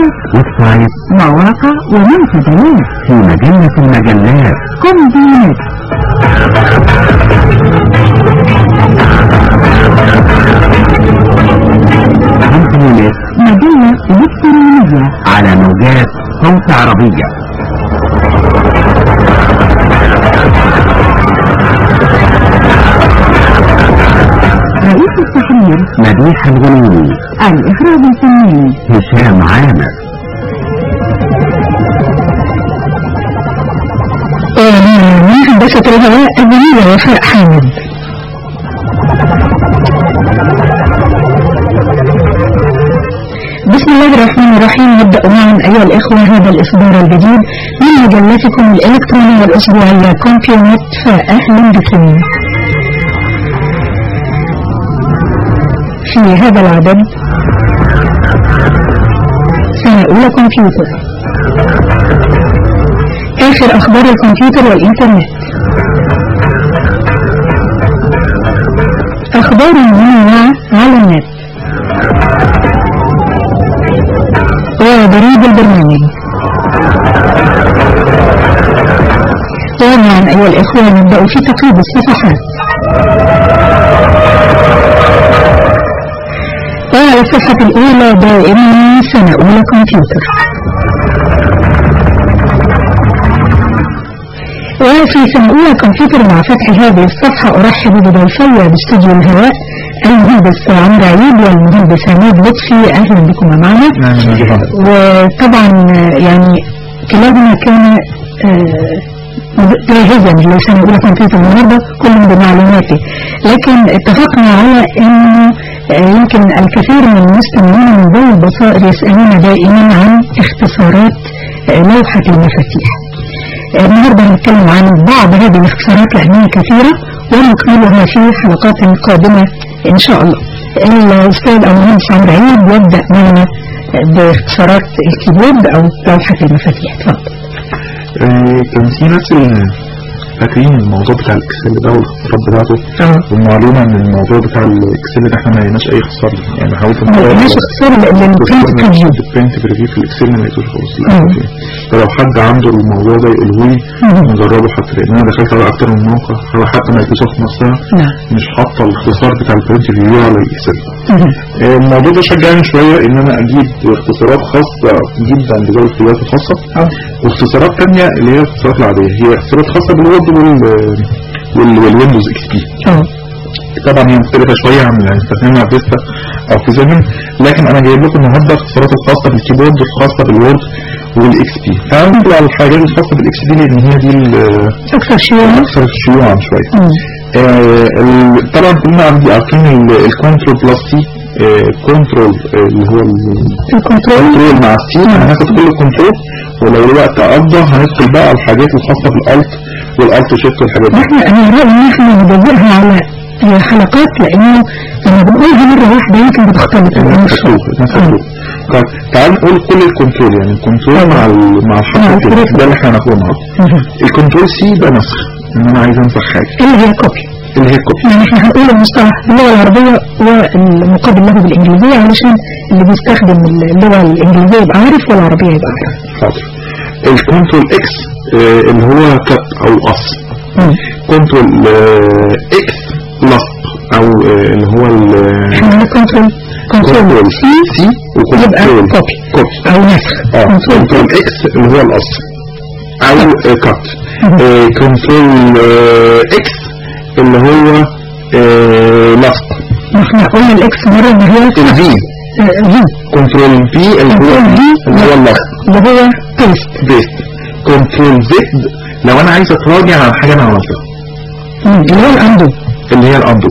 تويتر ويب سايت مواقع ومنتديات في مجلة المجلات. كومبينات كومبينات مجلة إلكترونية على موجات صوت عربية. التحرير مديح الغنيمي الإخراج الفني. هشام عامر. من هندسة الهواء الجميلة وفاء حامد بسم الله الرحمن الرحيم. نبدأ معا أيها الإخوة هذا الإصدار الجديد من مجلتكم الإلكترونية الأسبوعية. كومبيونت فأهلا بكم. في هذا العدد. سنة أولى كمبيوتر آخر أخبار الكمبيوتر والإنترنت. أخبار منوعة على النت. وبريد البرنامج. ومعا أيها الإخوة نبدأ في تقييد الصفحات. الصفحة الأولى دائما سنة أولى كمبيوتر. وفي سنة أولى كمبيوتر مع فتح هذه الصفحة أرحب بضيفي باستوديو الهواء المهندس عمرو عيد والمهندس عماد لطفي. أهلا بكم معنا. وطبعا يعني كلاهما كان آه، جاهزا لسنة أولى كمبيوتر النهاردة كل بمعلوماته لكن اتفقنا على أنه آه، يمكن الكثير من المستمعين من ذوي البصائر يسألون دائما عن اختصارات آه، لوحة المفاتيح. آه، النهاردة هنتكلم عن بعض هذه الاختصارات لأنها كثيرة ونكملها في حلقات قادمة إن شاء الله. الأستاذ أو المهندس عمرو عيد يبدأ معنا باختصارات الكيبورد أو لوحة المفاتيح. تفضل. كان في ناس فاكرين الموضوع بتاع ال Excel ده والاختصارات بتاعته؟ آه والمعلومة إن الموضوع بتاع ال Excel ده إحنا ما لقيناش أي ليه. يعني حاولت ما لقيناش لل print preview ال print preview في ال Excel ما لقيتوش خالص. فلو حد عنده الموضوع ده يقوله لي نجربه حتى. لأن أنا دخلت على أكتر من موقع هو حتى مايكروسوفت نفسها نعم. مش حاطة الاختصار بتاع ال print preview على ال Excel. آه، الموضوع ده شجعني شوية إن أنا أجيب اختصارات خاصة جدا لذوي الكليات الخاصة. آه. واختصارات تانية اللي هي الاختصارات العادية هي اختصارات خاصة بال Word وال وال وال Windows XP. آه. طبعا هي مختلفة شوية عن اللي هنستخدمها في Vista أو في seven لكن أنا جايب لكم النهارده الاختصارات الخاصة بال keyboard والخاصة بال Word وال XP. هنقول على الحاجات الخاصة بال XP لأن هي دي ال- أكثر شيء الاكثر شيوعا شوية. مم. آه، طبعا كلنا عندي عارفين ال- ال control plus C. control آه، اللي هو ال- ال control. control مع ال C هناخد كل ال control ولو الوقت قضى هندخل بقى على الحاجات الخاصة بال Alt وال Alt Shift والحاجات دي. إحنا أنا رأيي إن إحنا نبدأها على آه، حلقات لأنه لما بنقولها مرة واحدة يمكن آه. هتشوف طيب تعال نقول كل ال control يعني ال control مع مع الحروف. ده اللي إحنا هناخده النهارده. ال control C ده نسخ إن أنا عايز أنسخ حاجة. اللي هي copy اللي هي copy يعني إحنا هنقول المصطلح باللغة العربية والمقابل له بالإنجليزية علشان اللي بيستخدم اللغة الإنجليزية يبقى عارف والعربية يبقى عارف. حاضر. ال control X آه، اللي هو cut أو قص. control آه، X لصق أو آه، اللي هو ال- control control C C و control copy copy أو نسخ. آه control X اللي هو القص أو آه، آه، control آه، X اللي هو آه، ما إحنا قلنا ال X مرة إن هي ال V V control V اللي هو اللي هو اللي هو paste paste control Z لو أنا عايز اتراجع عن حاجة أنا عملتها. اللي هو ال undo. اللي هي ال undo.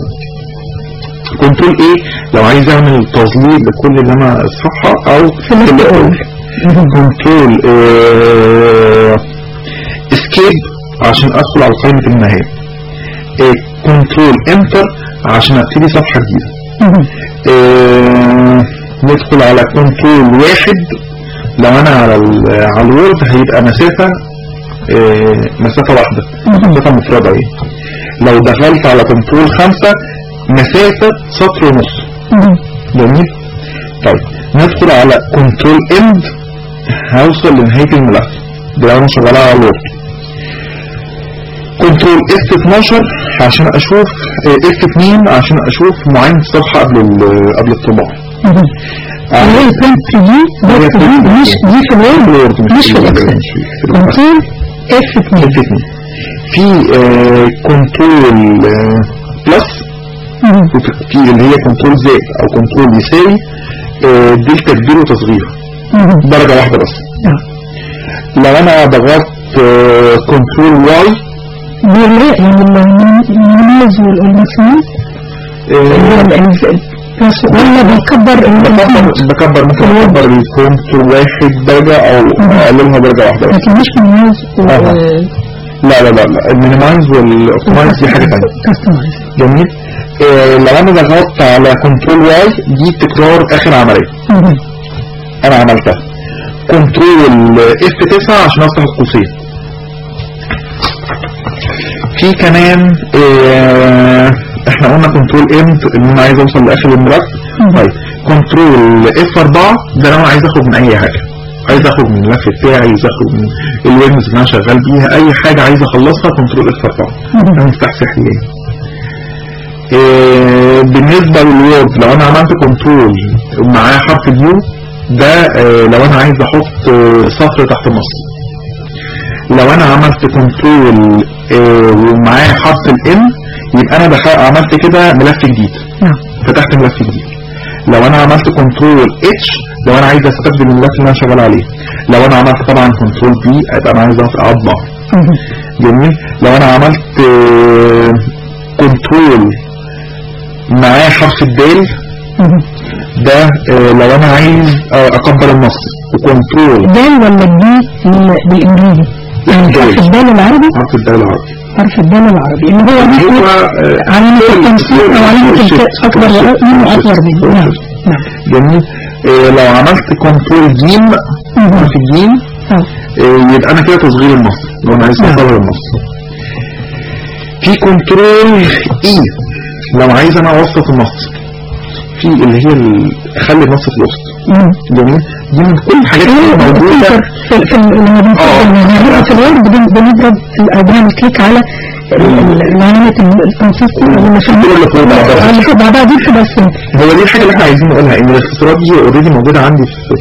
control A لو عايز أعمل تظليل لكل اللي أنا الصفحه أو اللي control escape عشان أدخل على قائمة المهام. control enter عشان أبتدي صفحة جديدة. آه، ندخل على control واحد. لو أنا على على ال Word هيبقى مسافة آه، مسافة واحدة. مسافة مفردة إيه لو دخلت على control خمسة مسافة سطر ونص. جميل؟ طيب ندخل على control end. هوصل لنهاية الملف. ده لو أنا شغالها على ال Word. control F 12 عشان أشوف F 2 عشان أشوف معاين الصفحة قبل قبل الطباعة. اللي هي print دي مش دي في ال Word مش في ال Excel. control F 2 F 2 في control plus في اللي هي control زائد أو control يساوي آه، دي التكبير وتصغير درجة واحدة بس. لو أنا ضغطت control Y يعني ال minimize وال maximize بس ولا بكبر بكبر ممكن اكبر ال font واحد درجة أو اقللها درجة واحدة لكن مش minimize آه. لا لا لا لا ال minimize وال optimize دي حاجة تانية جميل آه، لو أنا ضغطت على control Y دي تكرار اخر عملية أنا عملتها control F 9 عشان افتح القوسين في كمان آه إحنا قلنا control end إن أنا عايز أوصل لآخر الملف طيب control F 4 ده لو أنا عايز أخرج من أي حاجة. عايز أخرج من الملف بتاعي عايز أخرج من ال Windows اللي أنا شغال بيها أي حاجة عايز أخلصها control F 4 ده مفتاح سحري آه، بالنسبة لل Word لو أنا عملت control ومعاه حرف U ده آه، لو أنا عايز أحط آه، سطر تحت النص لو أنا عملت control آه، ومعاه حرف ال N يبقى أنا دخل عملت كده ملف جديد. نعم. فتحت ملف جديد. لو أنا عملت control H لو أنا عايز استخدم الملف اللي أنا شغال عليه. لو أنا عملت طبعا control P يبقى أنا عايز اطبع جميل. لو أنا عملت control معاه حرف الدال ده آه، لو أنا عايز آه، أكبر النص. و control الدال ولا ال D بال- بالإنجليزي. حرف الدال العربي؟ حرف الدال العربي. حرف الدال العربي. اللي هو هو علامة التنسيق أو علامة أكبر. منه أكبر. منه. نعم نعم. جميل. آه، لو عملت control جيم حرف الجيم يبقى أنا كده تصغير النص لو أنا عايز نعم. أصغر النص في control E لو عايز أنا أوسط النص في اللي هي النص في الوسط. جميل. دي من كل الحاجات اللي موجودة. في في لما آه. بنفضل نعملها في ال Word بن- بنضرب بنعمل click على ال- ال- العلامة التنسيق اللي في اللي فوق بعضها. اللي فوق بعضها دي بتبقى هو دي الحاجة اللي إحنا عايزين نقولها إن الاختصارات دي already موجودة عندي في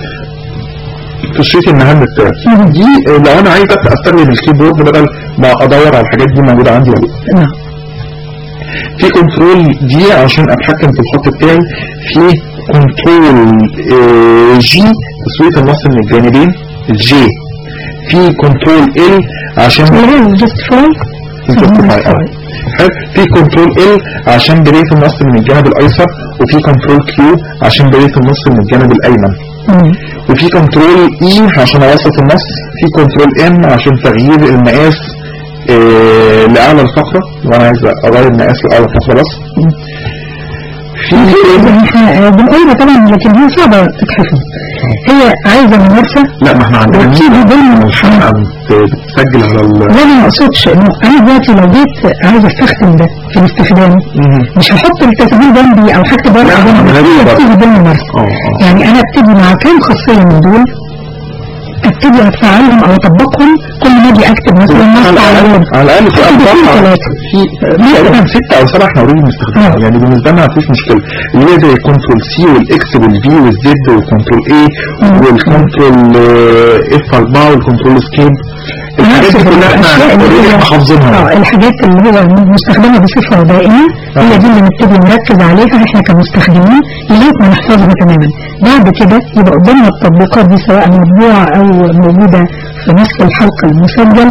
في ال sheet المهام بتاعي دي آه، لو أنا عايز أبدأ أستخدم ال keyboard بدل ما أدور على الحاجات دي موجودة عندي ولا لا. نعم. في control D عشان أتحكم في الخط بتاعي. في control J تسوية النص من الجانبين ال J في control L عشان. في control L عشان بريت النص من الجانب الأيسر وفي control Q عشان بريت النص من الجانب الأيمن. وفي control E عشان أوسط النص في control M عشان تغيير المقاس آه، لأعلى الفقره وأنا عايز أغير المقاس لأعلى الفقره بس. في إحنا بنقولها طبعا لكن هي صعبة تتحفظ هي عايزة ممارسة؟ لا ما إحنا عندنا مش بتسجل على ال لا أنا ما أقصدش. إنه أنا دلوقتي لو جيت عايز أستخدم ده في الاستخدام مش هحط التسجيل جنبي أو حتى بره جنبي. أنا هي. بتيجي ضمن ممارسة آه آه. يعني أنا أبتدي مع كام خاصية من دول ابتدي اتفاعلهم أو اطبقهم. كل ما أجي اكتب مثلا نص على على الأقل الويب على الاقل في اربعه. في تقريبا ستة أو إحنا already بنستخدمها آه. يعني بالنسبة لنا مفيش مشكلة. اللي هي زي كنترول سي والإكس والفي والزد والكنترول اي وال control F 4 وال control escape. الحاجات دي كلها إحنا حافظينها. آه الحاجات اللي هي مستخدمة بصفة دائمة هي دي اللي نبتدي نركز عليها إحنا كمستخدمين لغاية ما نحفظها تماما. بعد كده يبقى قدامنا التطبيقات دي سواء مطبوعة أو موجودة في نص الحلقة المسجل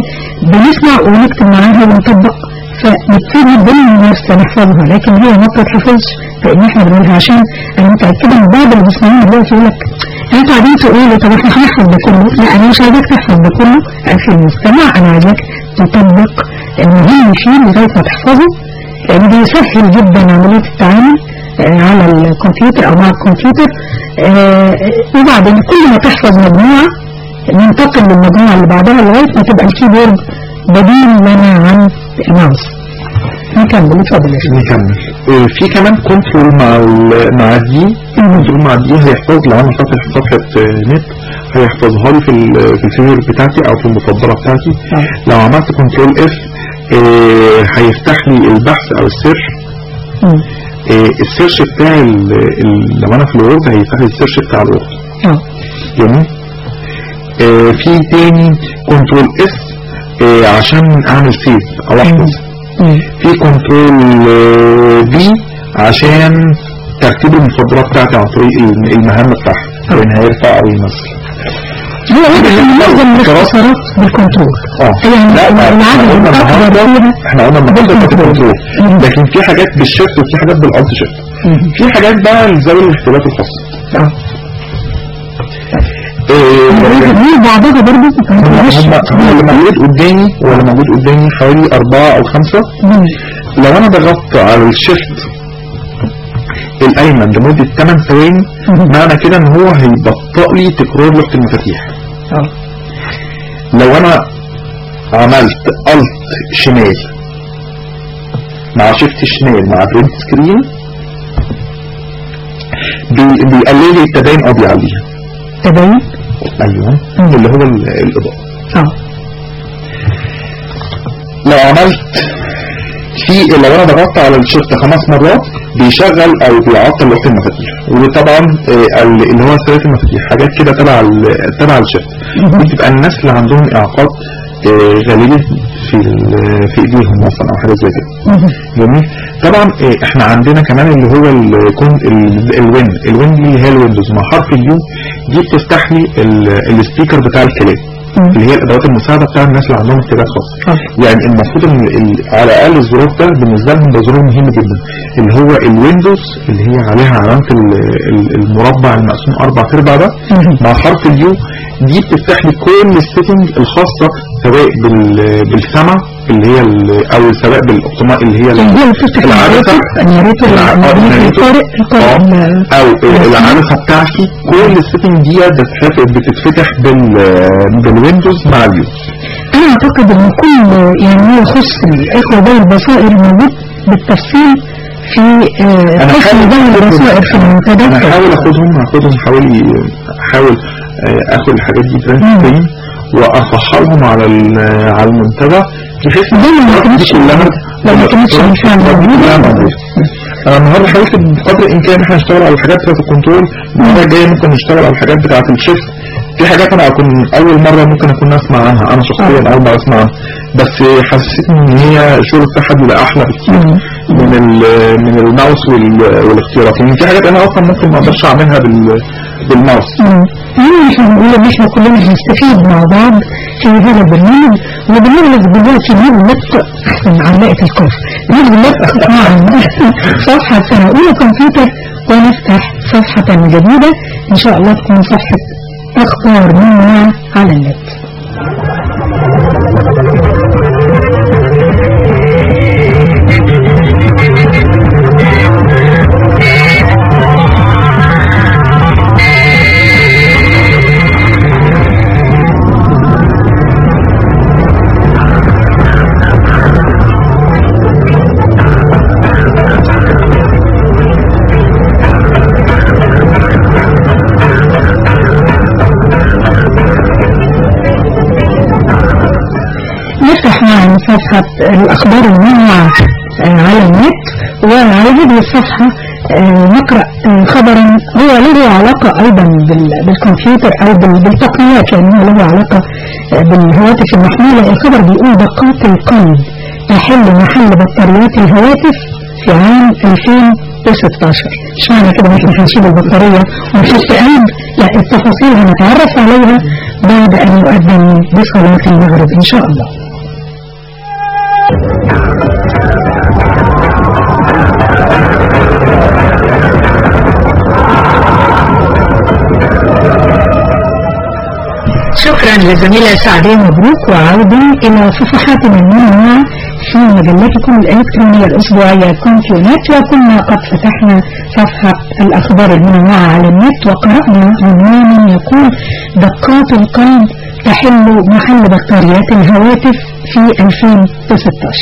بنسمع ونكتب معاها ونطبق فنبتدي بالممارسة نحفظها. لكن هي ما بتتحفظش لأن إحنا بنقولها عشان أنا متأكدة إن بعض بيسمعونا دلوقتي يقول لك أنتوا قاعدين تقولوا طب إحنا هنحفظ ده كله لا أنا مش عايزاك تحفظ ده كله أخي المستمع أنا عايزاك تطبق المهم فيه لغايه ما تحفظه لأن بيسهل جدا عمليه التعامل على الكمبيوتر أو مع الكمبيوتر وبعدين كل ما تحفظ مجموعه ننتقل للمجموعه اللي بعدها لغايه ما تبقى الكيبورد بديل لنا عن الماوس نكمل اتفضل يا نكمل. آه، في كمان control مع مع D ال control مع D هيحفظ لو أنا فاتح صفحة آه، نت. هيحفظها لي في في بتاعتي أو في المفضلة بتاعتي. آه. لو عملت control F هيفتح لي البحث أو ال search. آه، ال search بتاع لو أنا في ال Word هيفتح لي ال search بتاع ال Word. آه جميل. في تاني control S عشان أعمل save أو أحفظ. في control في عشان ترتيب المفضلات بتاعتي عن طريق الم- المهام بتاعها. بين هيرفع أو ينزل هو ان معظم الاختصارات بال control. آه. يعني؟ لا إحنا قلنا النهارده كانت. ال control. لكن في حاجات بال shift وفي حاجات بال alt shift. مم. في حاجات بقى لذوي الاختلافات الخاصه موجود قدامي واللي موجود قدامي حوالي أربعة أو خمسة لو أنا ضغطت على ال shift الأيمن لمدة 8 ثواني. معنى كده إن هو هيبطئ لي تكرار لوحة المفاتيح. آه. لو أنا عملت alt شمال مع shift شمال مع print screen بي- بيقلل لي التباين أو بيعليها. تبين مم. اللي هو ال- الإضاءة آه لو عملت في لو أنا ضغطت على الشيفت خمس مرات بيشغل أو بيعطل لوحة المفاتيح وطبعا آه، ال- اللي هو سلاسل المفاتيح حاجات كده تبع تبع الشيفت. دي بتبقى الناس اللي عندهم إعاقات غالبة في في إيديهم مثلا أو حاجات زي كده. جميل طبعا آه، إحنا عندنا كمان اللي هو ال Win ال Win اللي هي ال Windows مع حرف ال U دي بتفتح لي ال- speaker بتاع الكلام. اللي هي الأدوات المساعدة بتاع الناس اللي عندهم آه. يعني المفروض إن على الأقل الزرار ده بالنسبة لهم ده زرار مهم جدا اللي هو ال Windows اللي هي عليها علامه ال- ال- المربع المقسوم أربع أرباع ده. مع حرف ال U دي بتفتح لي كل ال settings الخاصة سواء بال- بالسمع اللي هي أو سواء بالاوتوما اللي هي ال- يعني هي اللي بتفتح العدسه ال Narrator الع- آه، ال Narrator ال Narrator. القارئ القارئ ال- أو العدسه بتاعتي. كل ال settings دي بتتفتح بتتفتح بال- بال Windows مع ال U أنا أعتقد إن كل يعني ما يخص الإخوة ذوي البصائر موجود بالتفصيل في آه، أنا قسم ذوي البصائر في أنا المنتدى. هحاول أخدهم هاخدهم حوالي احاول آه، آخد الحاجات دي ترانسفين وافجرهم على على المنتدى. أنا النهارده حاولت بقدر الامكان ان إحنا نشتغل على الحاجات بتاعت ال Control المره الجايه ممكن نشتغل على الحاجات بتاعت ال Shift في حاجات أنا اكون اول مره ممكن اكون اسمع عنها أنا شخصيا اول مره اسمع عنها بس حسيت ان هي الشغل بتاعها بيبقى أحلى بكتير من من الماوس وال- والاختيارات. لأن في حاجات أنا أصلا ممكن ما أقدرش أعملها بال بالماوس. يعني إحنا بنقول ان إحنا كلنا هنستفيد مع بعض في هذا البرنامج وبنغلق دلوقتي نغلق أحسن علاقة الكفر نغلق مع صفحة سنة كمبيوتر ونفتح صفحة جديدة. إن شاء الله تكون صفحة أخبار منا على النت. الأخبار المنوعة آه، على النت وعلى هذه الصفحة آه، نقرأ آه، خبرا هو له علاقة أيضا بال- بالكمبيوتر أو بال- بالتقنيات لأنه له علاقة بالهواتف المحمولة. الخبر بيقول دقات القلب تحل محل بطاريات الهواتف في عام 2016 مش معنى كده؟ إحنا هنشيل البطارية ونحط قلب؟ لا التفاصيل هنتعرف عليها بعد أن يؤذن بصلاة المغرب إن شاء الله. شكرا للزميلة سعدية مبروك وعودة إلى صفحاتنا المنوعة في مجلتكم الإلكترونية الأسبوعية كونتيونت وكنا قد فتحنا صفحة الأخبار المنوعة على النت وقرأنا عنوانا يقول دقات القلب تحل محل بطاريات الهواتف في 2016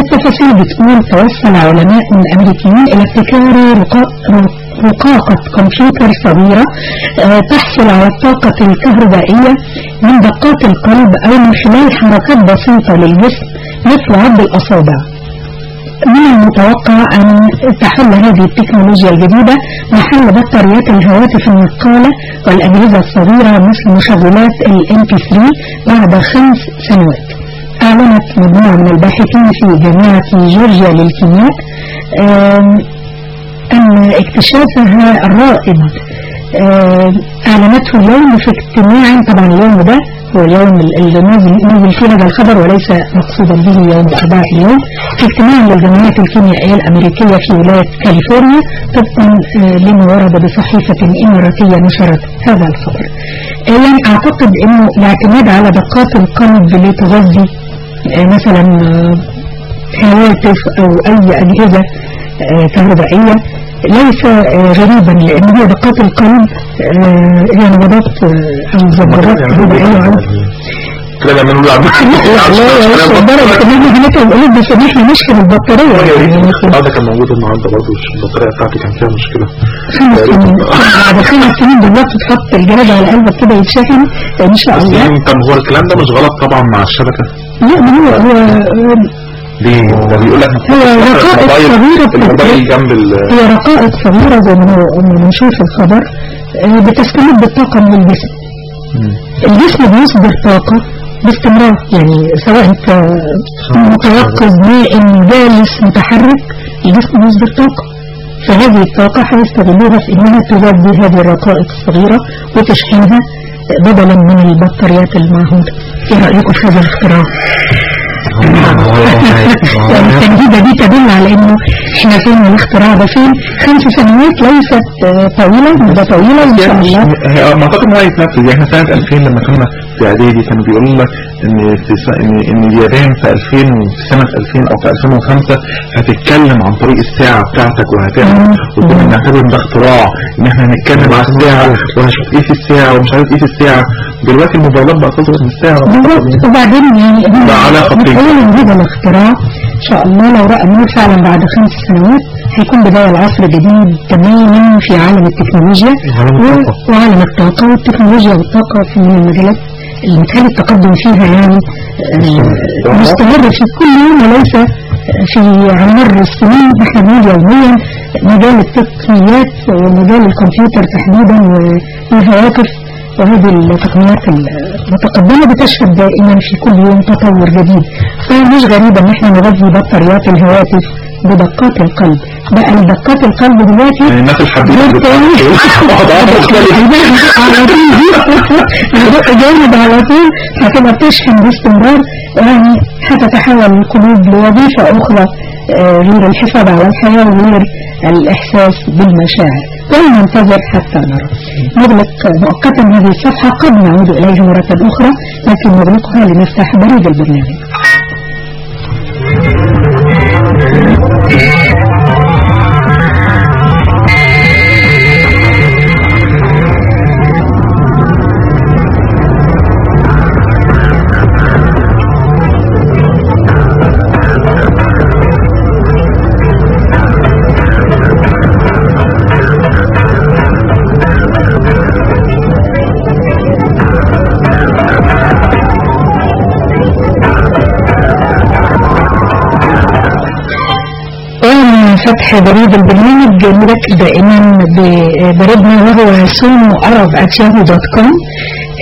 التفاصيل بتقول توصل علماء أمريكيين إلى ابتكار رقاقة كمبيوتر صغيرة آه، تحصل على الطاقة الكهربائية من دقات القلب أو من خلال حركات بسيطة للجسم مثل عد الأصابع. من المتوقع أن تحل هذه التكنولوجيا الجديدة محل بطاريات الهواتف النقالة والأجهزة الصغيرة مثل مشغلات ال MP3 بعد خمس سنوات. أعلنت مجموعة من الباحثين في جامعة جورجيا للكيمياء أن اكتشافها الرائد أعلنته اليوم في اجتماع طبعا اليوم ده هو اليوم اللي نزل نزل فيه هذا الخبر وليس مقصودا به يوم الأربعاء اليوم. في اجتماع للجمعيات الكيميائية الأمريكية في ولاية كاليفورنيا طبقا آه، لما ورد بصحيفة إماراتية نشرت هذا الخبر. آه، يعني أعتقد أنه الاعتماد على دقات القلب لتغذي آه، مثلا آه، هواتف أو أي أجهزة آه، كهربائية ليس آه، غريبا لأن هي دقات القلب آه، هي نبضات آه، أو زبدات كهربائية كده لما نقول عم لا يا ريت الدرجة كمان هناك القلوب بس إحنا نشحن البطارية يعني آه ده كان موجود النهارده برضه البطاريه بتاعتي كان فيها سنين بعد خمس سنين بالظبط تحط الجهاز على قلبك كده يتشحن إن شاء الله يعني طب هو الكلام ده مش غلط طبعا مع الشبكه لا ما هو هو ليه؟ ده بيقول لك رقائق صغيرة الموبايل جنب ال هي رقائق صغيرة زي ما بنشوف الخبر آه، بتستمد بالطاقة من الجسم. الجسم بيصدر طاقة باستمرار. يعني سواء انت متيقظ نائم جالس متحرك الجسم بيصدر طاقة. فهذه الطاقة هيستغلوها في إنها تغذي هذه الرقائق الصغيرة وتشحنها بدلا من البطاريات المعهودة. إيه رأيكم في هذا الاختراع؟ التجديدة دي تدل على إنه إحنا فين الاختراع ده فين؟ خمس سنوات ليست آه، طويلة مدة طويلة إن شاء الله. هي ما أعتقد إن هو يتنفذ. يعني إحنا سنة 2000 لما كنا في إعدادي كانوا بيقولوا لنا إن في س... ان إن اليابان في 2000 في سنة 2000 أو في 2005 هتتكلم عن طريق الساعة بتاعتك وهتعمل وكنا بنعتبر ده اختراع إن إحنا هنتكلم على الساعة وهنشوف إيه في الساعة ومش عارف إيه في الساعة. دلوقتي الموبايلات بقى تصدر من الساعة بالظبط. وبعدين يعني ده إن هذا الاختراع شاء الله لو رأى النور فعلا بعد خمس سنوات هيكون بداية العصر جديد تماما في عالم التكنولوجيا وعالم الطاقة والتكنولوجيا والطاقة في من المجالات اللي متهيألي التقدم فيها يعني آه، مستمر في كل يوم وليس في على مر السنين إحنا بنقول يوميا. مجال التقنيات ومجال الكمبيوتر تحديدا والهواتف وهذه التقنيات المتقدمة بتشهد دائما في كل يوم تطور جديد. فمش غريب ان إحنا نغذي بطاريات الهواتف بدقات القلب. بقى دقات القلب دلوقتي يعني الناس غير تاني جامد على طول هتبقى بتشحن باستمرار يعني هتتحول القلوب لوظيفة أخرى. آه، غير الحفاظ على الحياة وغير الإحساس بالمشاعر. ولننتظر حتى نرى. نغلق مؤقتا هذه الصفحة قد نعود إليها مرة أخرى لكن نغلقها لنفتح بريد البرنامج. بريد البرنامج نركز دائما ببريدنا وهو أرب أتياهو دوت كوم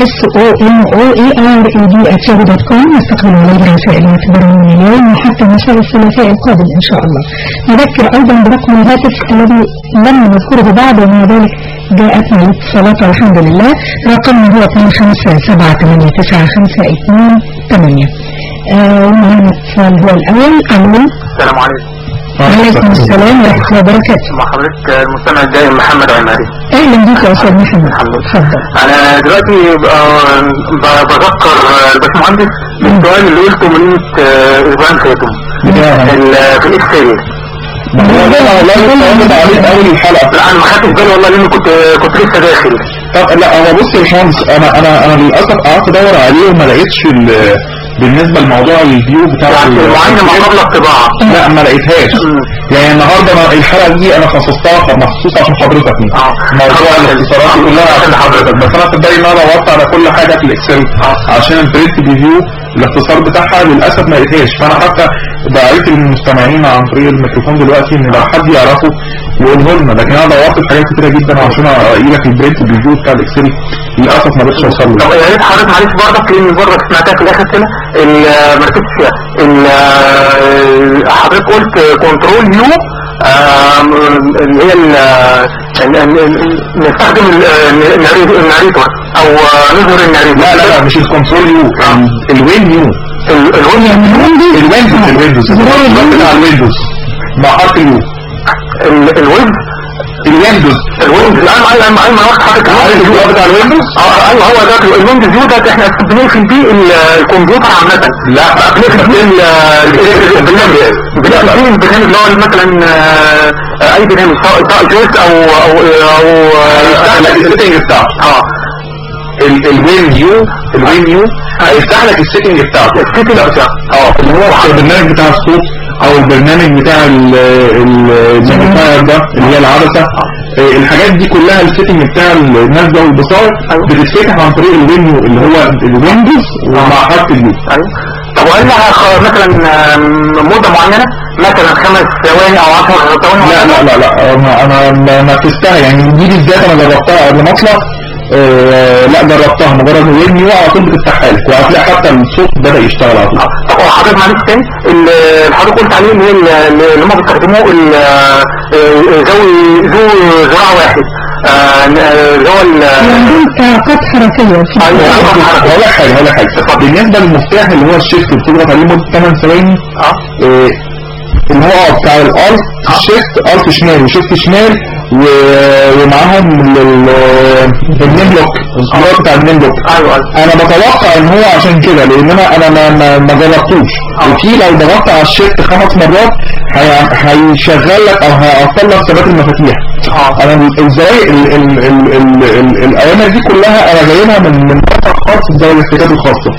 اس أو ام أو اي ار اي دي اتياهو دوت كوم نستقبل عليه رسائل من اليوم وحتى مساء الثلاثاء القادم إن شاء الله. نذكر أيضا برقم الهاتف الذي لم نذكره بعد ومع ذلك جاءتنا الاتصالات والحمد لله. رقمنا هو 2578952 آه ومعنا اتصال هو الأول. ألو. السلام عليكم. وعليكم السلام ورحمة الله وبركاته. مع حضرتك المستمع الدائم محمد عماري. أهلا بك يا أستاذ محمد. الحمد لله. تفضل أنا دلوقتي ب- بذكر الباشمهندس السؤال اللي قلته من آه، أسبوعين فاتوا. في الإكسل. اول الحلقة لا أنا ما خدتش بالي والله لأني كنت كنت لسه داخل. طب لا هو بص يا باشمهندس أنا أنا أنا للأسف قعدت أدور عليه وما لقيتش ال بالنسبة لموضوع ال view بتاع يعني ال- المعاينة ما قبل الطباعة. لا ما لقيتهاش. يعني النهارده أنا الحلقة دي أنا خصصتها مخصوص عشان حضرتك. آه. موضوع الاختصارات دي كلها. عشان حضرتك. بس أنا صدقني إن أنا دورت على كل حاجة في ال Excel عشان ال print preview الاختصار بتاعها للأسف ما لقيتهاش. فأنا حتى دعيت المستمعين عن طريق الميكروفون دلوقتي إن لو حد يعرفه يقوله لنا لكن أنا دورت في حاجات كتيره جدا عشان الاقي لك ال print بتاع ال Excel للاسف ما قدرتش اوصل له طب يا ريت حضرتك معلش برضك لأن برضك سمعتها في الآخر كده ما ركزتش فيها حضرتك قلت Control U اللي هي نستخدم ال- الناري- ال Narrator أو نظهر ال Narrator لا لا لا مش الكنترول يو الوين يو ال- الوين الويندوز الويندوز بتاع الويندوز مع حرف اليو ال- الوي- ال Windows. ال Windows. أيوه أيوه أيوه أيوه حضرتك. عارف ال U بتاع ال Windows؟ آه أيوه هو ده. ال Windows U ده إحنا بنقفل بيه ال- الكمبيوتر عامة. لا. بنقفل بيه ال- ال- البرنامج. بنقفل بيه البرنامج اللي هو مثلا آه، أي برنامج سواء JAWS أو أو أو ال settings بتاعته آه. ال- ال Win U ال Win U هيفتح لك ال settings بتاعته ال settings بتاعه. آه. اللي هو البرنامج بتاع الصوت. أو البرنامج بتاع ال- ال- ال Magnifier ده اللي هي العدسة. آه، الحاجات دي كلها ال settings بتاع الناس ذوي البصائر بتتفتح عن طريق ال Win U اللي هو ال Windows ومع حرف ال U أيوه. طب وقال لها مثلا آم، مدة معينة؟ مثلا خمس ثواني أو 10 ثواني؟ لا لا لا لا أنا أنا ما- نفذتها يعني دي بالذات أنا جربتها قبل ما أطلع. آه، لا جربتها مجرد Win U على طول بتفتحها لك وهتلاقي حتى الصوت بدأ يشتغل على طول. طب هو حضرتك معلش تاني؟ اللي حضرتك قلت عليه اللي اللي هم بيستخدموه ال- آه، ذوي ذو ذراع واحد. آه، اللي هو ال- عندهم إعاقات حركية. في أيوة. هقول لك حاجة هقول لك حاجة. بالنسبة للمفتاح اللي هو ال Shift بتضغط عليه مده 8 ثواني آه. آه، اللي هو بتاع ال Alt Shift Alt شمال و Shift شمال ومعاهم ال Num Lock الزرار بتاع النيم لوك. أيوه. أيوه أنا بتوقع إن هو عشان كده لأن أنا أنا ما ما, ما جربتوش. وفي لو ضغطت على الشيفت خمس مرات هي- هيشغل لك أو هيقفل لك ثبات المفاتيح. أنا إزاي ال- ال- ال- ال- ال- الأوامر دي كلها أنا جايبها من من خاص زي الاحتياجات الخاصة.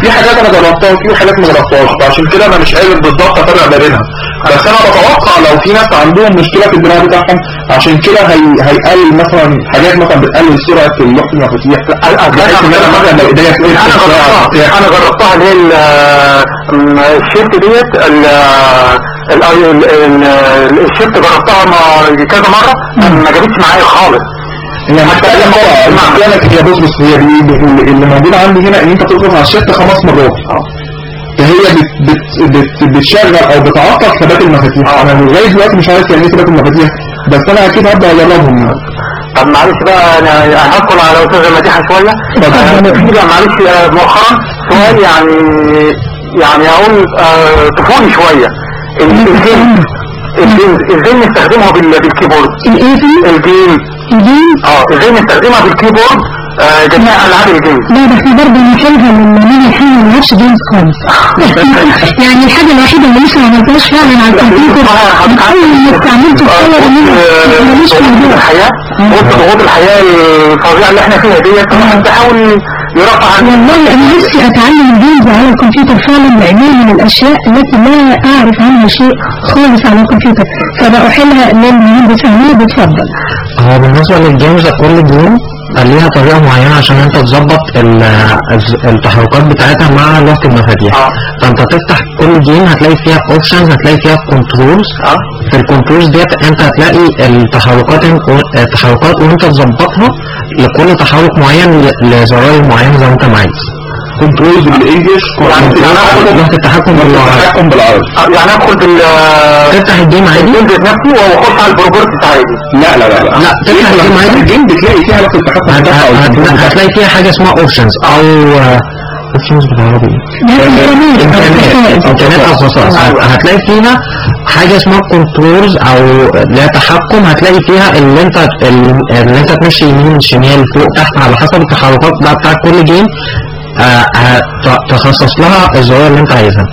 في حاجات أنا جربتها وفي حاجات ما جربتهاش فعشان كده أنا مش قادر بالظبط أفرق ما بينها. بس أنا بتوقع لو في ناس عندهم مشكلة في الدراع بتاعهم عشان كده هي هيقلل مثلا حاجات مثلا بتقلل سرعة اللوح المفاتيح بحيث إن أنا مثلا لو إيديا في أنا جربتها أنا جربتها اللي هي الشيفت ديت ال- ال- ال- ال- الشيفت جربتها كذا مرة ما جابتش معايا خالص. محتاجة طبعا المشكلة هي بص بص هي اللي موجود عندي هنا إن أنت تضغط على الشاشة خمس مرات. فهي بت بت بت بتشغل أو بتعطل ثبات المفاتيح. أنا لغاية دلوقتي مش عارف يعني إيه ثبات المفاتيح بس أنا أكيد هبدأ أجربهم. طب معلش بقى أنا أنا هدخل على استاذه مديحه شوية. معلش مؤخرا سؤال يعني يعني أقول آه، طفولي شوية. ال game ال game إزاي نستخدمها بال- بال keyboard؟ الايه ال game. ال game؟ آه إزاي نستخدمها بال keyboard؟ آه، جميع ألعاب ال game. لا ده إحنا برضه نحلها من من الحين ما نعرفش games خالص. يعني الحاجة الوحيدة اللي لسه ما عملتهاش فعلا على الكمبيوتر بتحاول إنك تعمل تتصور ان أنا ماليش الموضوع. الحياة. وسط ضغوط الحياة الفظيعة اللي إحنا فيها ديت. بيحاول يرفع عن والله أنا نفسي أتعلم ال games على الكمبيوتر فعلا لانها من الأشياء التي لا أعرف عنها شيء خالص على الكمبيوتر. فبأحيلها للمهندس عماد بتفضل. هو بالنسبة لل games كل game ليها طريقة معينة عشان أنت تظبط التحركات بتاعتها مع لوحة المفاتيح. آه. فأنت تفتح كل game هتلاقي فيها options هتلاقي فيها controls آه. في ال controls ديت أنت هتلاقي التحركات التحركات وأنت تظبطها لكل تحرك معين ل- لزراير معينة زي ما انت عايز. controls بال English لوحة التحكم باللغة التحكم بالعربي. آه، يعني ادخل بال تفتح ال game عادي. ال game ذات نفسه واخش على ال properties عادي. لا لا لا لا. تفتح ال game عادي. ال game بتلاقي فيها لفظ التحكم. هتلاقي فيها حاجة اسمها options أو options بالعربي. ده إمكانيات. أو خصائص هتلاقي فيها حاجة اسمها controls أو لا تحكم هتلاقي فيها اللي أنت اللي أنت تمشي يمين شمال فوق تحت على حسب التحركات بقى بتاعت كل game آه، تخصص لها الزراير اللي أنت عايزها.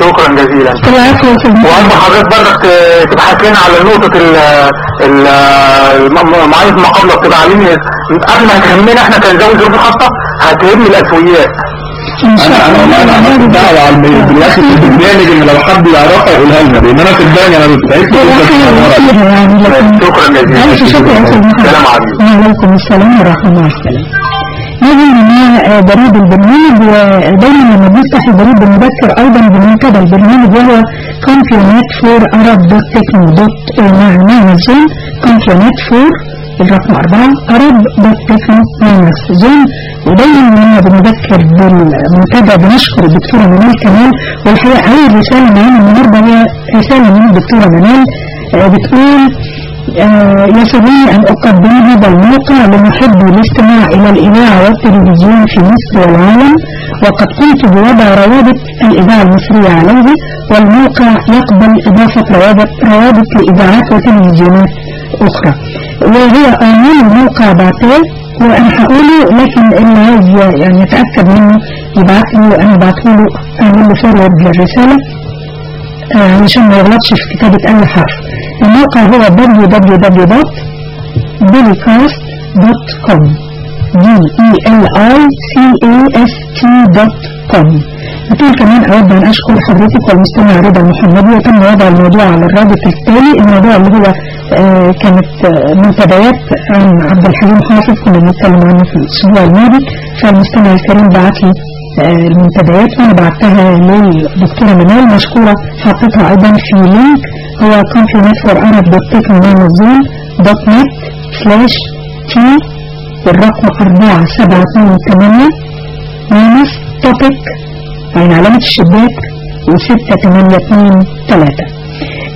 شكرا جزيلا. وأرجو حضرتك برضك تبحث لنا على نقطة ال ال الم- معايير ما قبل لأن قبل ما تهمنا إحنا كذوي ظروف خاصة هتهم الأسويات. شاء أنا أنا والله أنا عملت الله دعوه على البرنامج البرنامج ان لو حد يعرفها يقولها لنا لأن أنا أنا في حاجة الموضوع ده. كتير يعني لكن شكرا جزيلا ألف شكر يا أستاذ محمد سلام عليكم وعليكم السلام ورحمة الله وبركاته نجي من بريد البرنامج ودايما لما بنفتح البريد بنذكر أيضا بمنتدى البرنامج وهو كونفيونات فور أرب دوت تكنو دوت مع زون كونفيونات فور الرقم أربعة Arab dot techno minus zone ودايما لما بنذكر بالمنتدى بنشكر الدكتورة منال كمال والحقيقة أول رسالة معانا النهاردة هي رسالة من الدكتورة منال. آه، بتقول آه، يسرني أن أقدم هذا الموقع لمحبي الاستماع إلى الإذاعة والتلفزيون في مصر والعالم وقد قمت بوضع روابط الإذاعة المصرية عليه والموقع يقبل إضافة روابط, روابط لإذاعات وتلفزيونات أخرى. وهي آمين الموقع بعتاه وأنا هقوله لكن اللي عايز يعني يتأكد منه يبعت له أنا بعته له أعمل له فورورد للرسالة آه، علشان ما يغلطش في كتابة أي حرف. الموقع هو www.billycast.com d e l i c a s t.com بتقول كمان أود أن أشكر حضرتك والمستمع رضا المحمدي وتم وضع الموضوع على الرابط التالي. الموضوع اللي هو آه، كانت آه، منتديات عن عبد الحليم حافظ كنا بنتكلم عنه في الأسبوع الماضي. فالمستمع الكريم بعت لي آه، المنتديات وأنا بعتها للدكتورة منال مشكورة حطيتها أيضا في link. هو net slash t والرقم أربعة سبعة اتنين بين علامة الشباك وستة تمانية اتنين تلاتة.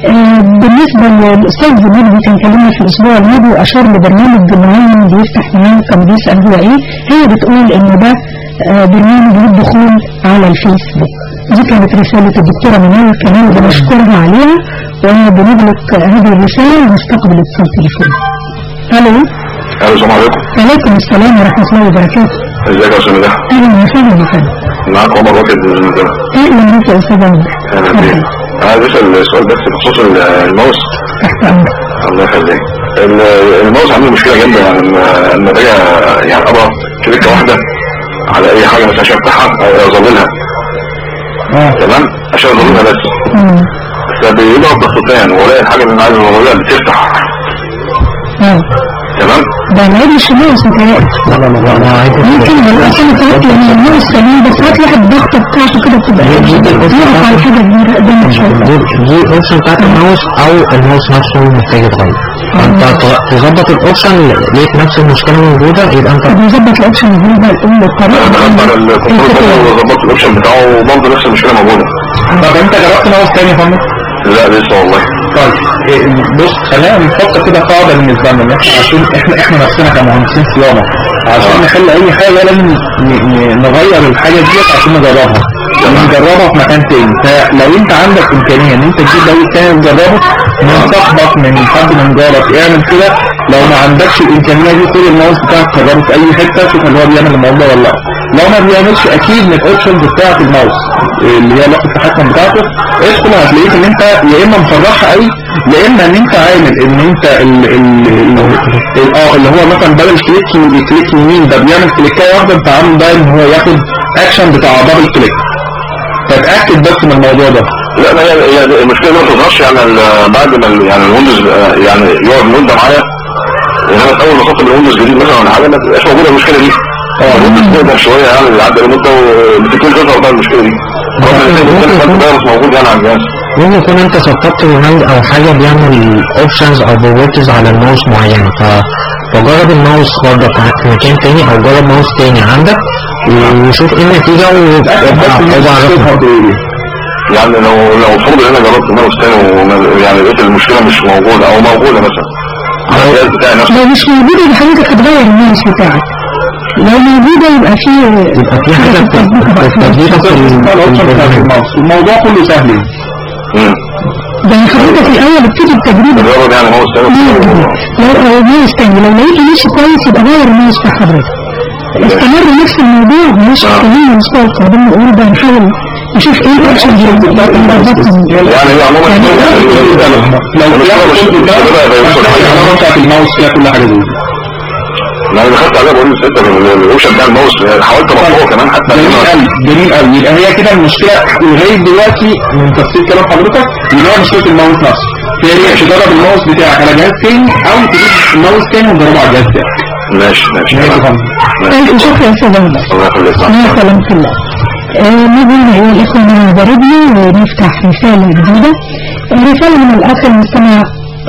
آه، بالنسبة للأستاذ زميلي كان كلمنا في الأسبوع الماضي وأشار لبرنامج معين بيفتح معاه كان بيسأل هو إيه هي بتقول إن ده آه، برنامج للدخول على الفيسبوك. دي كانت رسالة الدكتورة منال كمان بنشكرها عليها وبنغلق هذه الرسالة ونستقبل اتصال تليفوني ألو؟ ألو السلام عليكم. عليكم السلام ورحمة الله وبركاته. ازيك يا أستاذ مدح أهلا وسهلا فندم معاك عمر واكد من المدينة أهلا بك يا أستاذ عمر أهلا بيك عايز اسال سؤال بس بخصوص ال- الماوس. تحت الله يخليك. ال- الماوس عنده مشكلة جامدة يعني لما- باجي يعني ابقى كليكه واحدة على أي حاجة مثلا عشان افتحها أو أظللها. تمام؟ عشان أظللها بس. فبيضغط ضغطتين وألاقي الحاجة اللي أنا عايز أظللها بتفتح. آه. تمام؟ ده العيب مش الماوس متهيألي لا لا لا لا عايز ممكن والله عشان تعرف لأن الماوس سليم بس هات واحد الضغطة بتاعته كده بتبقى يقف على حاجة كبيرة قدامك دي شوية دي ال option بتاعت الماوس أو الماوس نفسه محتاج يتغير فانت ت- تظبط ال option لقيت نفس المشكلة موجودة يبقى أنت طب يظبط ال option الطريقة بغير ال control بتاعه وظبطت ال option بتاعه وبرضه نفس المشكلة موجودة. طب أنت جربت ماوس تاني يا فندم؟ لا لسه والله. طيب إيه، بص خلينا نحط كده قاعدة بالنسبة لنا إحنا عشان إحنا إحنا نفسنا كمهندسين صيانة. عشان نخلي أي حاجة لازم نغير الحاجة ديت عشان نجربها. نجربها في مكان تاني. فلو أنت عندك إمكانية إن أنت تجيب دوري تاني تجربه من صاحبك من حد من جارك. اعمل كده. لو ما عندكش الإمكانية دي خد الماوس بتاعك جربه في أي حتة شوف هل هو بيعمل الموضوع ولا لأ. لو ما بيعملش أكيد من ال options بتاعت الماوس اللي هي لوحة التحكم بتاعته. ادخل هتلاقيك إن أنت يا إما مفرحها قوي يا إما إن أنت عامل إن أنت ال ال آه اللي هو مثلا بدل click click يمين ده بيعمل كليكايه واحدة أنت عامل ده إن هو ياخد اكشن بتاع double click فتأكد بس من الموضوع ده. لا ما هي المشكلة ما تظهرش يعني بعد ما يعني ال Windows يعني يقعد مدة معايا. يعني أول ما أحط ال Windows جديد مثلا ولا حاجة ما تبقاش موجودة المشكلة دي. آه ال Windows بيقدر شوية يعني يعدي المدة وبتبتدي تظهر بقى المشكلة دي. يعني ممكن يكون انت سطبت برنامج أو حاجة بيعمل options أو properties على الماوس معينة. ف فجرب الماوس برضه في مكان تاني أو جرب ماوس تاني عندك وشوف إيه انت وابقى يعني لو لو فرض إن أنا جربت ماوس تاني يعني لقيت المشكلة مش موجودة أو موجودة مثلا. لو مش موجودة يبقى حضرتك هتغير الماوس بتاعك. لو موجودة يبقى في يبقى في في في ده البرنامج الماوس الموضوع كله سهل. يعني. يعني حضرتك الأول ابتدي بتجربة جرب يعني ماوس تاني لو لو ماوس تاني. لو لقيته ماشي كويس يبقى غير الماوس بتاع حضرتك. استمر نفس الموضوع مش خلينا الأسبوع القادم نقول ده نحاول نشوف إيه الاوبشنز اللي بالظبط. يعني هي عموما يعني لو في واحد كنت ده الكاميرا بتاعت الماوس فيها كل حاجة دي. أنا دخلت عليها بقول له أنت من الاوشن بتاع الماوس حاولت اطبقه كمان حتى جميل قوي جميل قوي. يبقى هي كده المشكلة لغاية دلوقتي من تفسير كلام حضرتك يبقى هي مشكلة الماوس نفسه. فهي تجرب الماوس بتاعك. على جهاز تاني أو تجيب الماوس تاني وتجربه على الجهاز بتاعك ماشي ماشي. طيب شكرا يا سيدي الله الله يخليك الله آه، نقول أيها الإخوة من ضربنا ونفتح رسالة جديدة. رسالة من الأخ المستمع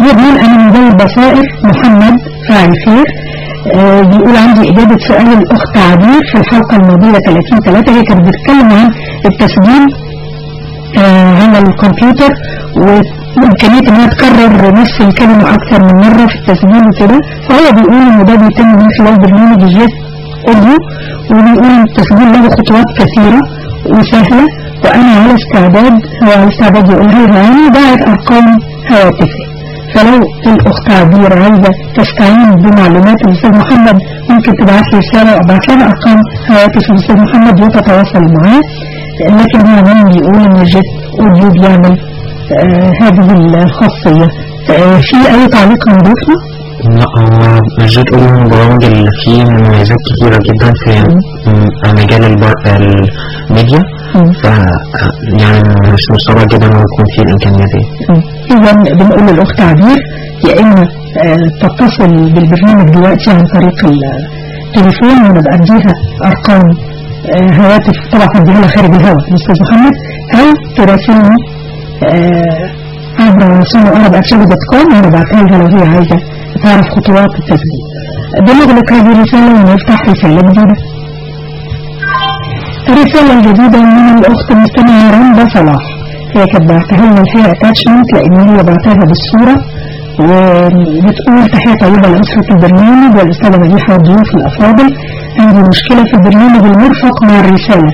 يقول أنا من ذوي البصائر محمد فاعل خير. بيقول عندي إجابة سؤال الأخت عبير في الحلقة الماضية 30 3 هي كانت بتتكلم عن التسجيل آه، على الكمبيوتر وإمكانية إنها تكرر نفس الكلمة أكثر من مرة في التسجيل وكده. فهو بيقول إن ده بيتم من خلال برنامج الجيس أوديو وبيقول إن التسجيل له خطوات كثيرة وسهلة وأنا على استعداد هو على استعداد يقولها لها يعني باعت أرقام هواتفي. فلو الأخت عبير عايزة تستعين بمعلومات الأستاذ محمد ممكن تبعت لي رسالة وأبعت لها أرقام هواتف الأستاذ محمد وتتواصل معاه لكن هو من بيقول إن الجيت أوديو بيعمل آه هذه الخاصية آه في أي تعليق نضيف له؟ لا هو مجال أول من البرامج اللي فيه مميزات كتيرة جدا في مجال. الميديا ف يعني مش مستغرب جدا انه يكون فيه الامكانيات دي إذا بنقول للأخت عبير يا آه، تتصل بالبرنامج دلوقتي عن طريق التليفون ونبقى أديها أرقام آه، هواتف طبعا هديها خارج الهواء الأستاذ محمد أو تراسلني آه، عبر snow Arab action dot com وأنا لها لو هي عايزة تعرف خطوات التسجيل بنغلق هذه الرسالة ونفتح رسالة جديدة الرسالة الجديدة من الأخت المستمعة رندا صلاح. هي كانت بعتها لنا الحقيقة attachment لأن هي بعتها بالصورة وبتقول تحية طيبة لأسرة البرنامج والأستاذة مديحة والضيوف الأفاضل. عندي مشكلة في البرنامج المرفق مع الرسالة.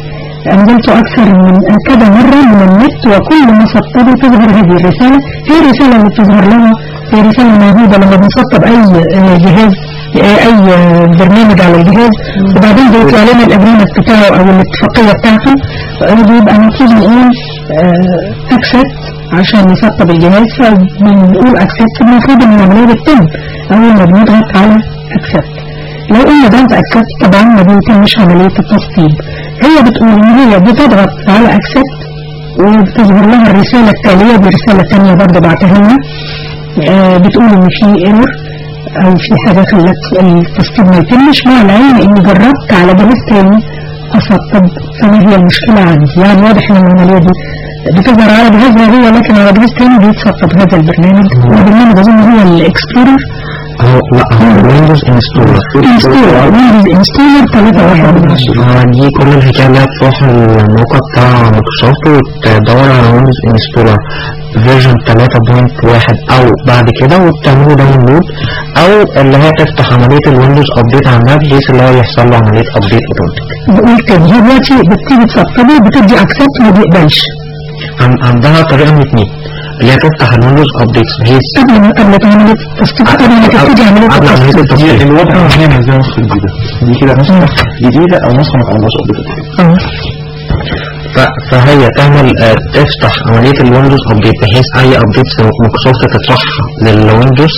أنزلت أكثر من كذا مرة من النت وكل ما سطبه تظهر هذه الرسالة. هي الرسالة اللي بتظهر لنا هي رسالة موجودة لما بنسطب أي جهاز آه، آه، برنامج على الجهاز. وبعدين بيطلع لنا الأجريمنت بتاعه أو الاتفاقية بتاعته آه، بيبقى المفروض نقول أكسبت عشان نسطب الجهاز فبنقول أكسبت المفروض إن العملية بتتم. أول ما بنضغط على أكسبت لو قلنا أنت accept طبعا ما بيتمش عملية التسطيب هي بتقول إن هي بتضغط على accept وبتظهر لها الرسالة التالية دي رسالة تانية برضه بعتها لنا. آه، بتقول إن في error أو في حاجة خلت التسطيب ما يتمش مع العلم اني جربت على جهاز تاني اسطب فما هي المشكلة عندي؟ يعني واضح إن العملية دي بتظهر على جهازنا هو لكن على جهاز تاني بيتسطب هذا البرنامج. والبرنامج أظن هو ال Explorer. Windows installer installer 3.1 هو دي كل الحكاية اللي هي تروح الموقع بتاع مايكروسوفت وتدور على Windows installer version 3.1 أو بعد كده وتعمله download أو اللي هي تفتح عملية ال Windows update عندها بحيث اللي هو يحصل له عملية update اوتوماتيك بقول كده دلوقتي بتيجي تسطبه بتدي accept ما بيقبلش عن- عندها طريقة من اتنين اللي هي تفتح ال Windows update بحيث قبل ما قبل عملية التسطيب قبل ما تبتدي عملية التسطيب التصوير هي الوضع هنا زي نسخة جديدة دي كده نسخة جديدة أو نسخة ما تعملهاش آه ف- فهي تعمل آه، تفتح عملية ال Windows update بحيث اي update Microsoft تطرحها لل Windows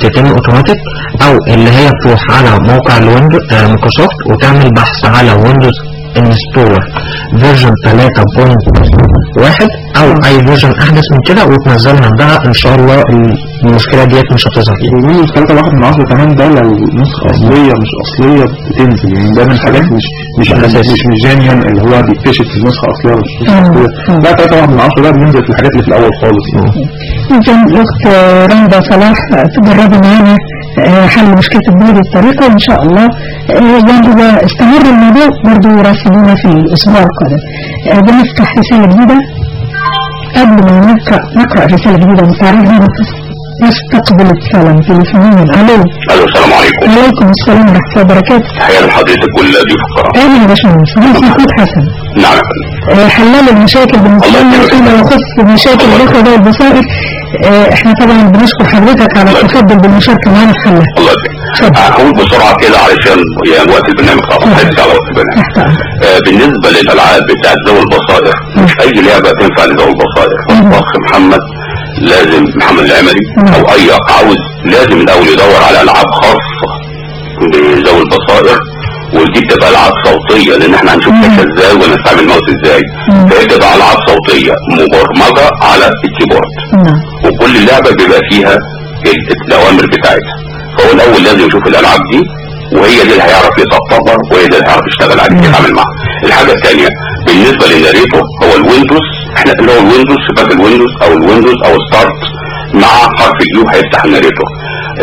تتم اوتوماتيك أو اللي هي تروح على موقع ال Windows آه، مايكروسوفت وتعمل بحث على Windows installer version 3.1 أو أي version أحدث من كده وتنزلها عندها إن شاء الله المشكلة ديت مش هتظهر. فيها Windows 3 واحد من عشرة كمان ده لو نسخة أصلية مش أصلية بتنزل. يعني ده من الحاجات مش مش. مش مش genuine اللي هو بيكتشف النسخة أصلية مش آه. أصلية. لا 3 واحد من عشرة ده بينزل في الحاجات اللي في الأول خالص. يعني يمكن الأخت رندا صلاح تجربي معانا آه، حل مشكلة بهذه الطريقة وإن شاء الله آه، يعني إذا استمر الموضوع برضه يراسلونا في الأسبوع القادم. آه، بنفتح رسالة جديدة. قبل ما نقرأ نقرأ رسالة جديدة ونستعرضها نستقبل اتصالا تليفونيا ألو. ألو السلام عليكم. عليكم السلام ورحمة الله وبركاته. تحية لحضرتك والضيوف الكرام أهلا يا باشمهندس. مهندس محمود حسن؟ نعم. آه، حلال المشاكل بالنسبة لنا فيما يخص مشاكل الأخوة البصائر إحنا طبعا بنشكر حضرتك على التفضل بالمشاركة معنا في الله هقول بسرعة كده علشان يعني وقت البرنامج طبعا هيرجع على وقت البرنامج. آه، بالنسبة للألعاب بتاعت ذوي البصائر مش أي لعبة تنفع لذوي البصائر؟ الأخ محمد لازم محمد العمري مم. أو أي عاوز لازم الأول يدور على ألعاب خاصة لذوي البصائر. ودي بتبقى العاب صوتية لأن إحنا هنشوف شاشه إزاي ونستعمل ماوس إزاي. فهي بتبقى العاب صوتية مبرمجة على الكيبورد. نعم. وكل لعبة بيبقى فيها ال- الأوامر بتاعتها. فهو الأول لازم يشوف الألعاب دي وهي دي اللي هيعرف يسطبها وهي دي اللي هيعرف يشتغل عليها يتعامل معاها الحاجة الثانية بالنسبة للناريتور هو الويندوز إحنا اللي هو الويندوز شباك الويندوز أو الويندوز أو ستارت مع حرف اليو هيفتح الناريتور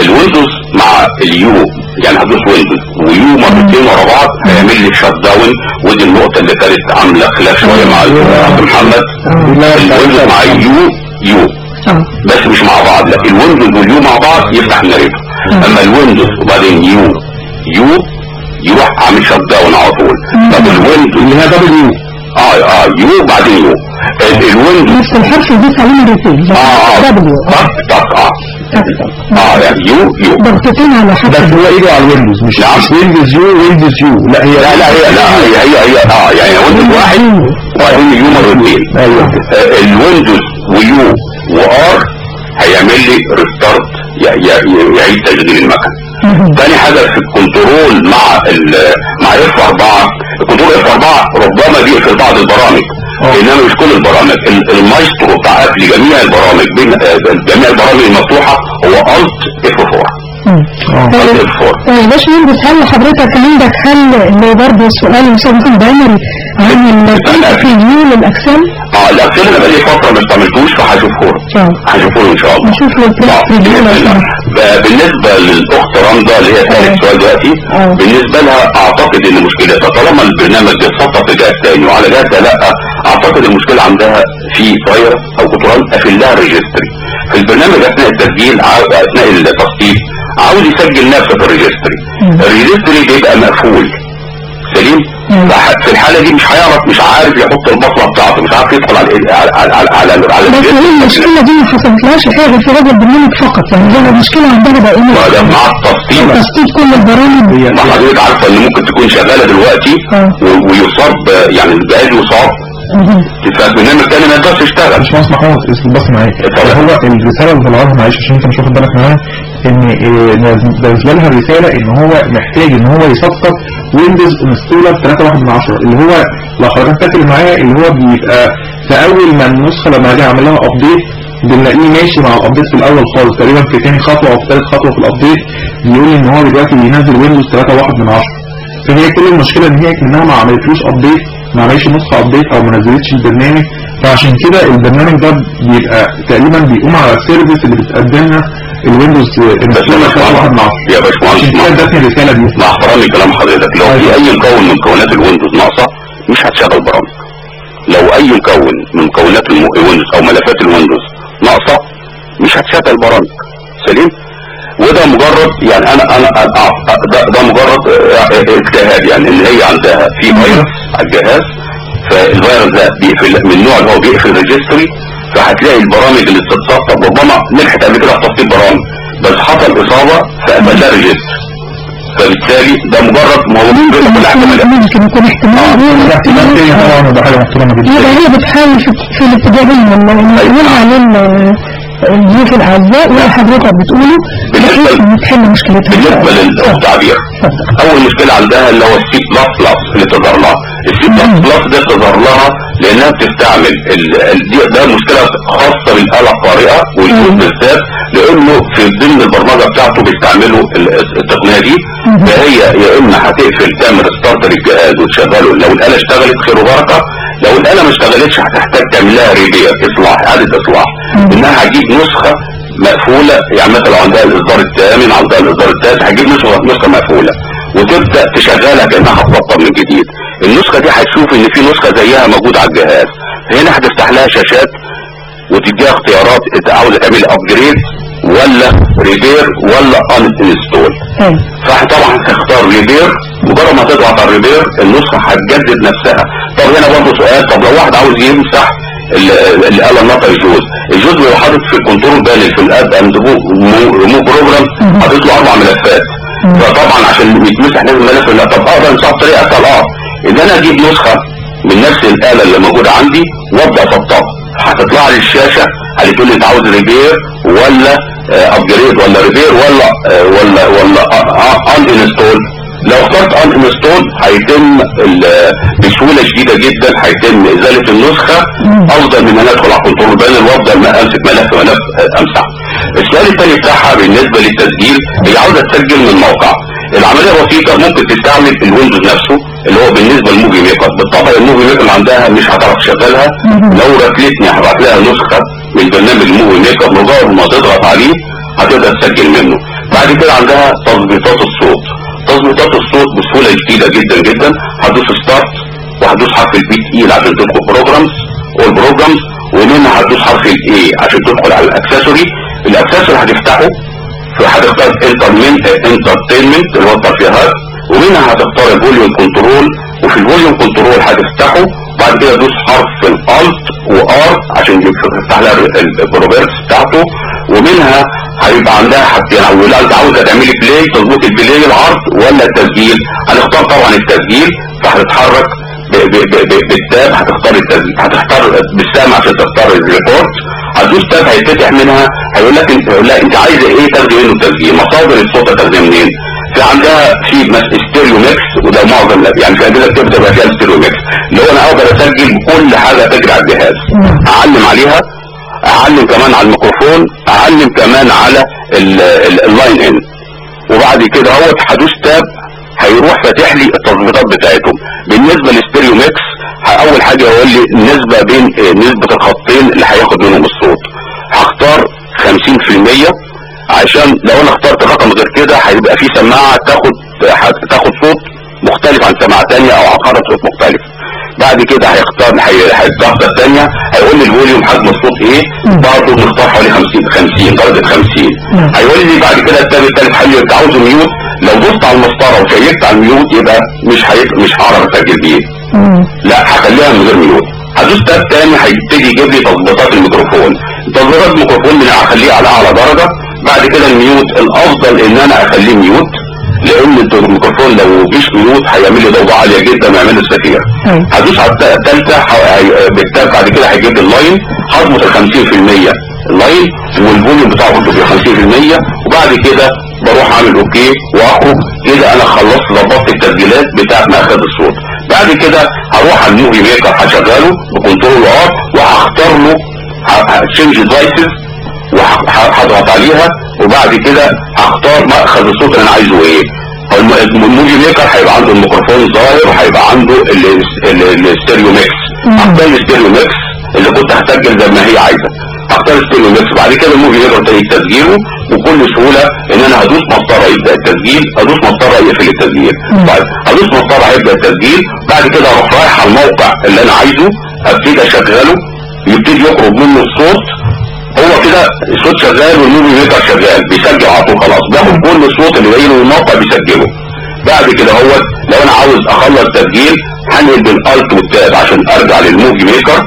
الويندوز مع اليو يعني هدوس Windows و U مرتين ورا بعض هيعمل لي shut down ودي النقطة اللي كانت عاملة خلاف شوية مع عبد محمد ال Windows مع U U. آه. بس مش مع بعض لكن ال Windows وال U مع بعض يفتح ال Narrator أما ال Windows وبعدين U. U يروح عامل shut down على طول. طب ال Windows اللي هي W آه آه U بعدين U. ال- ال Windows نفس الحرف يدوس عليه مرتين آه آه. W طق طق آه. آه يعني U U ضغطتين على حرف بس هو إيده على ال Windows مش. مش Windows U Windows U لا هي لا لا هي لا هي هي هي آه يعني Windows واحد وبعدين U مرتين. آه، ال Windows و U و R هيعمل لي restart يعيد تشغيل المكنه تاني حاجة في ال Control مع ال مع F 4 ال Control F 4 ربما بيقفل بعض البرامج. إنما مش كل البرامج. ال- المايسترو بتاع قفل جميع البرامج بين آه، جميع البرامج المفتوحة هو Alt F 4 Alt F 4 طيب باش مهندس هل حضرتك. عندك حل. اللي برضه السؤال المسابق ال binary عن الفيديو لل Excel؟ آه ال Excel أنا بقالي فترة ما استعملتوش فهشوفه هشوفه إن شاء الله. نشوف له آه، الفيديو لو بإذن الله. سمحت. ب- بالنسبة للأخت رمضة اللي هي ثالث سؤال دلوقتي. بالنسبة لها أعتقد إن مشكلتها طالما البرنامج بيتسطب في جهاز تاني وعلى جهاز لأ أعتقد المشكلة عندها في فيروس أو control قافل لها registry في البرنامج أثناء التسجيل أثناء التسطيب عاوز يسجل نفسه في ال registry. ال registry بيبقى مقفول. سليم؟ في الحالة دي مش هيعرف مش عارف يحط البصمة بتاعته مش عارف يدخل على ال- على على على, على, على بس هي ال registry. المشكلة دي ما حصلتلهاش حاجة في هذا البرنامج فقط. يعني هي المشكلة عندها دائما مع التسطيب تسطيب كل البرامج. ما حضرتك عارفة إن ممكن تكون شغالة دلوقتي. و- ويصاب يعني الجهاز يصاب. فالبرنامج التاني ما يقدرش يشتغل. مش محمود اسم بس معايا. هو الرسالة اللي طلعها معلش عشان انت مش واخد بالك معاها إن بالنسبة لها الرساله إن هو محتاج إن هو يسطب Windows Installer 3.1 من 10 اللي هو لو حضرتك فاكر معايا اللي هو بيبقى في أول ما النسخة لما أجي اعمل لها update بنلاقيه ماشي مع ال update في الأول خالص. تقريبا في تاني خطوة أو في ثالث خطوة في ال update بيقول إن هو دلوقتي بينزل Windows 3.1 من 10 فهي كل المشكلة إن هي كانها ما عملتلوش update ما عملتش نسخه update أو ما نزلتش البرنامج. فعشان كده البرنامج ده بيبقى تقريبا بيقوم على ال service اللي بتقدمها ال Windows Installer 3.1 من 10 يا باشمهندس عشان كده مع- ادتني الرسالة دي. مع احترامي كلام حضرتك. لو في أي مكون من مكونات ال Windows ناقصة مش هتشغل برامج. لو أي مكون من مكونات الويندوز أو ملفات ال Windows ناقصة مش هتشغل برامج. سليم؟ وده مجرد يعني أنا أنا آه، ده, ده مجرد آه، آه، اجتهاد يعني ان هي عندها في فيروس على الجهاز فالفيروس ده بيقفل من النوع اللي هو بيقفل registry فهتلاقي البرامج اللي بتتسطب ربما نجحت قبل كده في تسطيب برامج بس حصل إصابة فقفل لها registry فبالتالي ده مجرد ما هو ممكن ممكن يكون احتمال. هو ده احتمال. تاني الاحتمال وده حاجة محترمه جدا يبقى هي بتحاول في, الاتجاهين والله. نقولها لل الضيوف الاعزاء واللي حضرتك بتقوله بحيث ان تحل مشكلتها. بالنسبة للتعبير أول مشكلة عندها اللي هو ال C plus plus اللي تظهر لها. ال C plus plus ده تظهر لها لأنها بتستعمل ده مشكلة خاصة بالآلة القارئه والكود بالذات لأنه في ضمن البرمجة بتاعته بيستعملوا ال- التقنية دي. فهي يا إما هتقفل تعمل start للجهاز وتشغله لو الآلة اشتغلت خير وبركة لو الاله ما اشتغلتش هتحتاج تعمل لها repair اصلاح اعاده اصلاح إنها هتجيب نسخة مقفولة يعني مثلا عندها الإصدار الثامن عندها الإصدار التاسع هتجيب نسخة نسخة مقفولة. وتبدأ تشغلها كأنها هتسطب من جديد. النسخة دي هتشوف إن في نسخة زيها موجودة على الجهاز. هنا هتفتح لها شاشات وتديها اختيارات عاوزة تعمل upgrade ولا repair ولا uninstall فطبعا هتختار repair. مجرد ما تضغط على ال repair النسخة هتجدد نفسها. طب هنا برضه سؤال. طب لو واحد عاوز يمسح ال- الآلة النقل ال JAWS ال JAWS بيبقى حاطط في الكنترول بانل في الأب أند ريموف بروجرام حاطط له أربع ملفات. فطبعا عشان يتمسح لازم ملف لا طب أقدر امسحه بطريقه اسهل آه. ان أنا أجيب نسخة من نفس الآلة اللي موجودة عندي وأبدأ اسطبها هتطلع لي الشاشة هتقول لي انت عاوز repair ولا upgrade ولا repair ولا آه، ولا ولا uninstall لو اخترت uninstall هيتم بسهولة شديدة جدا هيتم إزالة النسخة أفضل من إن أدخل على ال control panel وأفضل أمسك ملف ملف آه، أمسحه. السؤال الثاني بتاعها بالنسبة للتسجيل هي عاوزة تسجل من موقع. العملية بسيطه ممكن تستعمل ال Windows نفسه اللي هو بالنسبة لل Movie Maker. بالطبع ال Movie Maker اللي عندها مش هتعرف تشغلها. لو راسلتني هبعت لها نسخة من برنامج ال Movie Maker مجرد ما تضغط عليه هتقدر تسجل منه. بعد كده عندها تظبيطات الصوت. تظبيطات الصوت بسهولة شديده جدا جدا. هتدوس start وهتدوس حرف ال P تقيل عشان تدخل programs وال programs ومنها هتدوس حرف ال A عشان تدخل على ال accessory ال accessory هتفتحه. entertainment entertainment اللي هو الترفيهات ومنها هتختار ال volume control وفي ال volume control هتفتحه. بعد كده تدوس حرف ال Alt و R عشان يفتح لها ال properties بتاعته. ومنها هيبقى عندها حاجتين أو لا انت عاوزه تعملي play تظبط ال play العرض ولا التسجيل؟ هنختار طبعا التسجيل فهتتحرك بال tab هتختار هتختار بالسهم عشان تختار ال record. هتدوس tab هيتفتح منها هيقول لك انت هيقول انت عايزه إيه تاخدي منه التسجيل مصادر الصوت هتاخديها منين؟ في عندها في stereo mix وده معظم يعني في اجهزه كتير بتبقى فيها stereo mix. اللي هو أنا أقدر اسجل كل حاجة تجري على الجهاز. اعلم عليها اعلم كمان على الميكروفون اعلم كمان على ال- ال- ال line in. وبعد كده هو هدوس tab هيروح فاتح لي التظبيطات بتاعتهم. بالنسبة لل stereo mix أول حاجة يقول لي النسبة بين آه، نسبة الخطين اللي هياخد منهم الصوت. هختار 50% عشان لو أنا اخترت رقم غير كده هيبقى في سماعة تاخد هت- تاخد صوت مختلف عن سماعة تانية أو هتخرج صوت مختلف. بعد كده هيختار هي- هيختار الثانية هيقول لي ال volume حجم الصوت إيه؟ برضه بنختار حوالي 50 50 درجة 50 هيقول لي بعد كده التاني التالت هل أنت عاوزه mute؟ لو دوست على المسطرة وشيكت على ال mute يبقى مش هيك مش هعرف اسجل بيه. لا هخليها من غير mute هدوس tab تاني هيبتدي يجيب لي تظبيطات الميكروفون. تظبيطات الميكروفون من هخليه على أعلى درجة. بعد كده ال mute الأفضل إن أنا أخليه mute. لأن الميكروفون لو مش mute هيعمل لي ضوضاء عالية جدا ويعمل لي صفير أيوة. هدوس على الت- التالتة ه- هي- بال tab بعد كده هيجيب ال line هظبط ال 50% ال line وال volume بتاعه ب 50% وبعد كده بروح أعمل okay وأخرج. كده أنا خلصت ظبطت التسجيلات بتاعت مأخذ الصوت. بعد كده هروح على ال Movie Maker هشغله ب control R وهختار له change devices وهضغط عليها وبعد كده هختار مأخذ الصوت اللي أنا عايزه إيه. هو الم- ال Movie Maker هيبقى عنده الميكروفون ظاهر وهيبقى عنده ال- ال- ال stereo mix. هختار ال stereo mix اللي كنت هسجل زي ما هي عايزة. هختار ال stereo mix. بعد كده ال Movie Maker ابتدي تسجيله بكل سهولة إن أنا هدوس مسطره يبدا التسجيل هدوس مسطره يقفل التسجيل. طيب هدوس مسطره هيبدا التسجيل. بعد كده أروح رايح على الموقع اللي أنا عايزه أبتدي أشغله يبتدي يخرج منه الصوت. هو كده الصوت شغال وال Movie Maker شغال بيسجل على طول خلاص. بياخد كل الصوت اللي جاي له الموقع بيسجله. بعد كده هو لو أنا عاوز أخلص تسجيل هنقل بال Alt وال tab عشان أرجع لل Movie Maker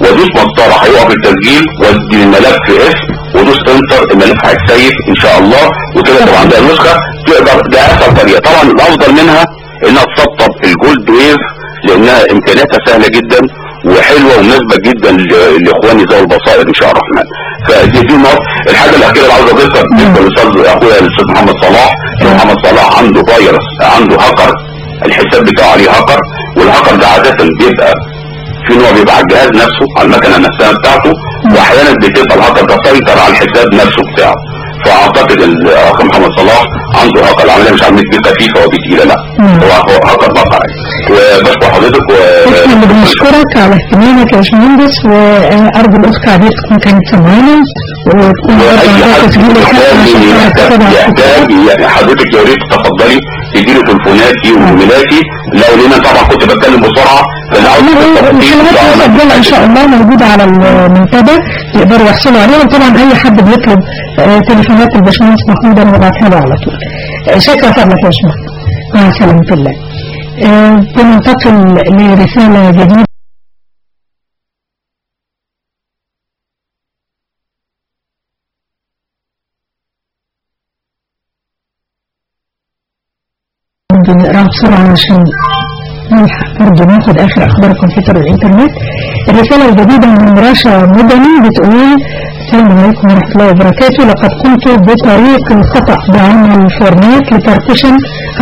وأدوس مسطره هيقف التسجيل وأدي الملف اسم ودوس enter الملف هيتسيف إن شاء الله. وكده طبعا ده النسخه تقدر ده أسهل طريقة. طبعا الأفضل منها إنها تسطب ال GoldWave لأنها إمكانياتها سهلة جدا. وحلوة ومناسبة جدا لإخواني ذوي البصائر إن شاء الرحمن. فدي دي نقط الحاجة الأخيرة اللي عاوز أضيفها بالنسبة للاستاذ أخويا الأستاذ محمد صلاح محمد صلاح عنده فيروس عنده هاكر الحساب بتاعه عليه hacker وال hacker ده عادة بيبقى في نوع بيبقى على الجهاز نفسه على المكنة نفسها بتاعته واحيانا بتبقى الهاكر ده سيطر على الحساب نفسه بتاعه. فأعتقد الاخ محمد صلاح عنده هاكر العملية مش عمليه دي خفيفه ودي تقيله لا. هو هاكر واقعي وبشكر حضرتك و إحنا بنشكرك على اهتمامك يا باشمهندس وأرجو الاخت عبير تكون كانت سامعانا وتكون برضه تسجيل يحتاج يعني حضرتك يا ريت تفضلي تديني تليفوناتي وإيميلاتي. لو لأن أنا طبعا كنت بتكلم بسرعة مسجلة إن شاء الله موجودة على المنتدى يقدروا يحصلوا عليها. وطبعا أي حد بيطلب آه، تليفونات الباشمهندس محمود أنا ببعتها له على طول. آه، شكرا فضلك يا باشمهندس. مع سلامة الله. بننتقل لرسالة جديدة. نقراها بسرعة عشان نلحق برضه ناخد آخر أخبار الكمبيوتر والإنترنت الرسالة الجديدة من رشا مدني بتقول السلام عليكم ورحمة الله وبركاته. لقد قمت بطريق الخطأ بعمل format ل partition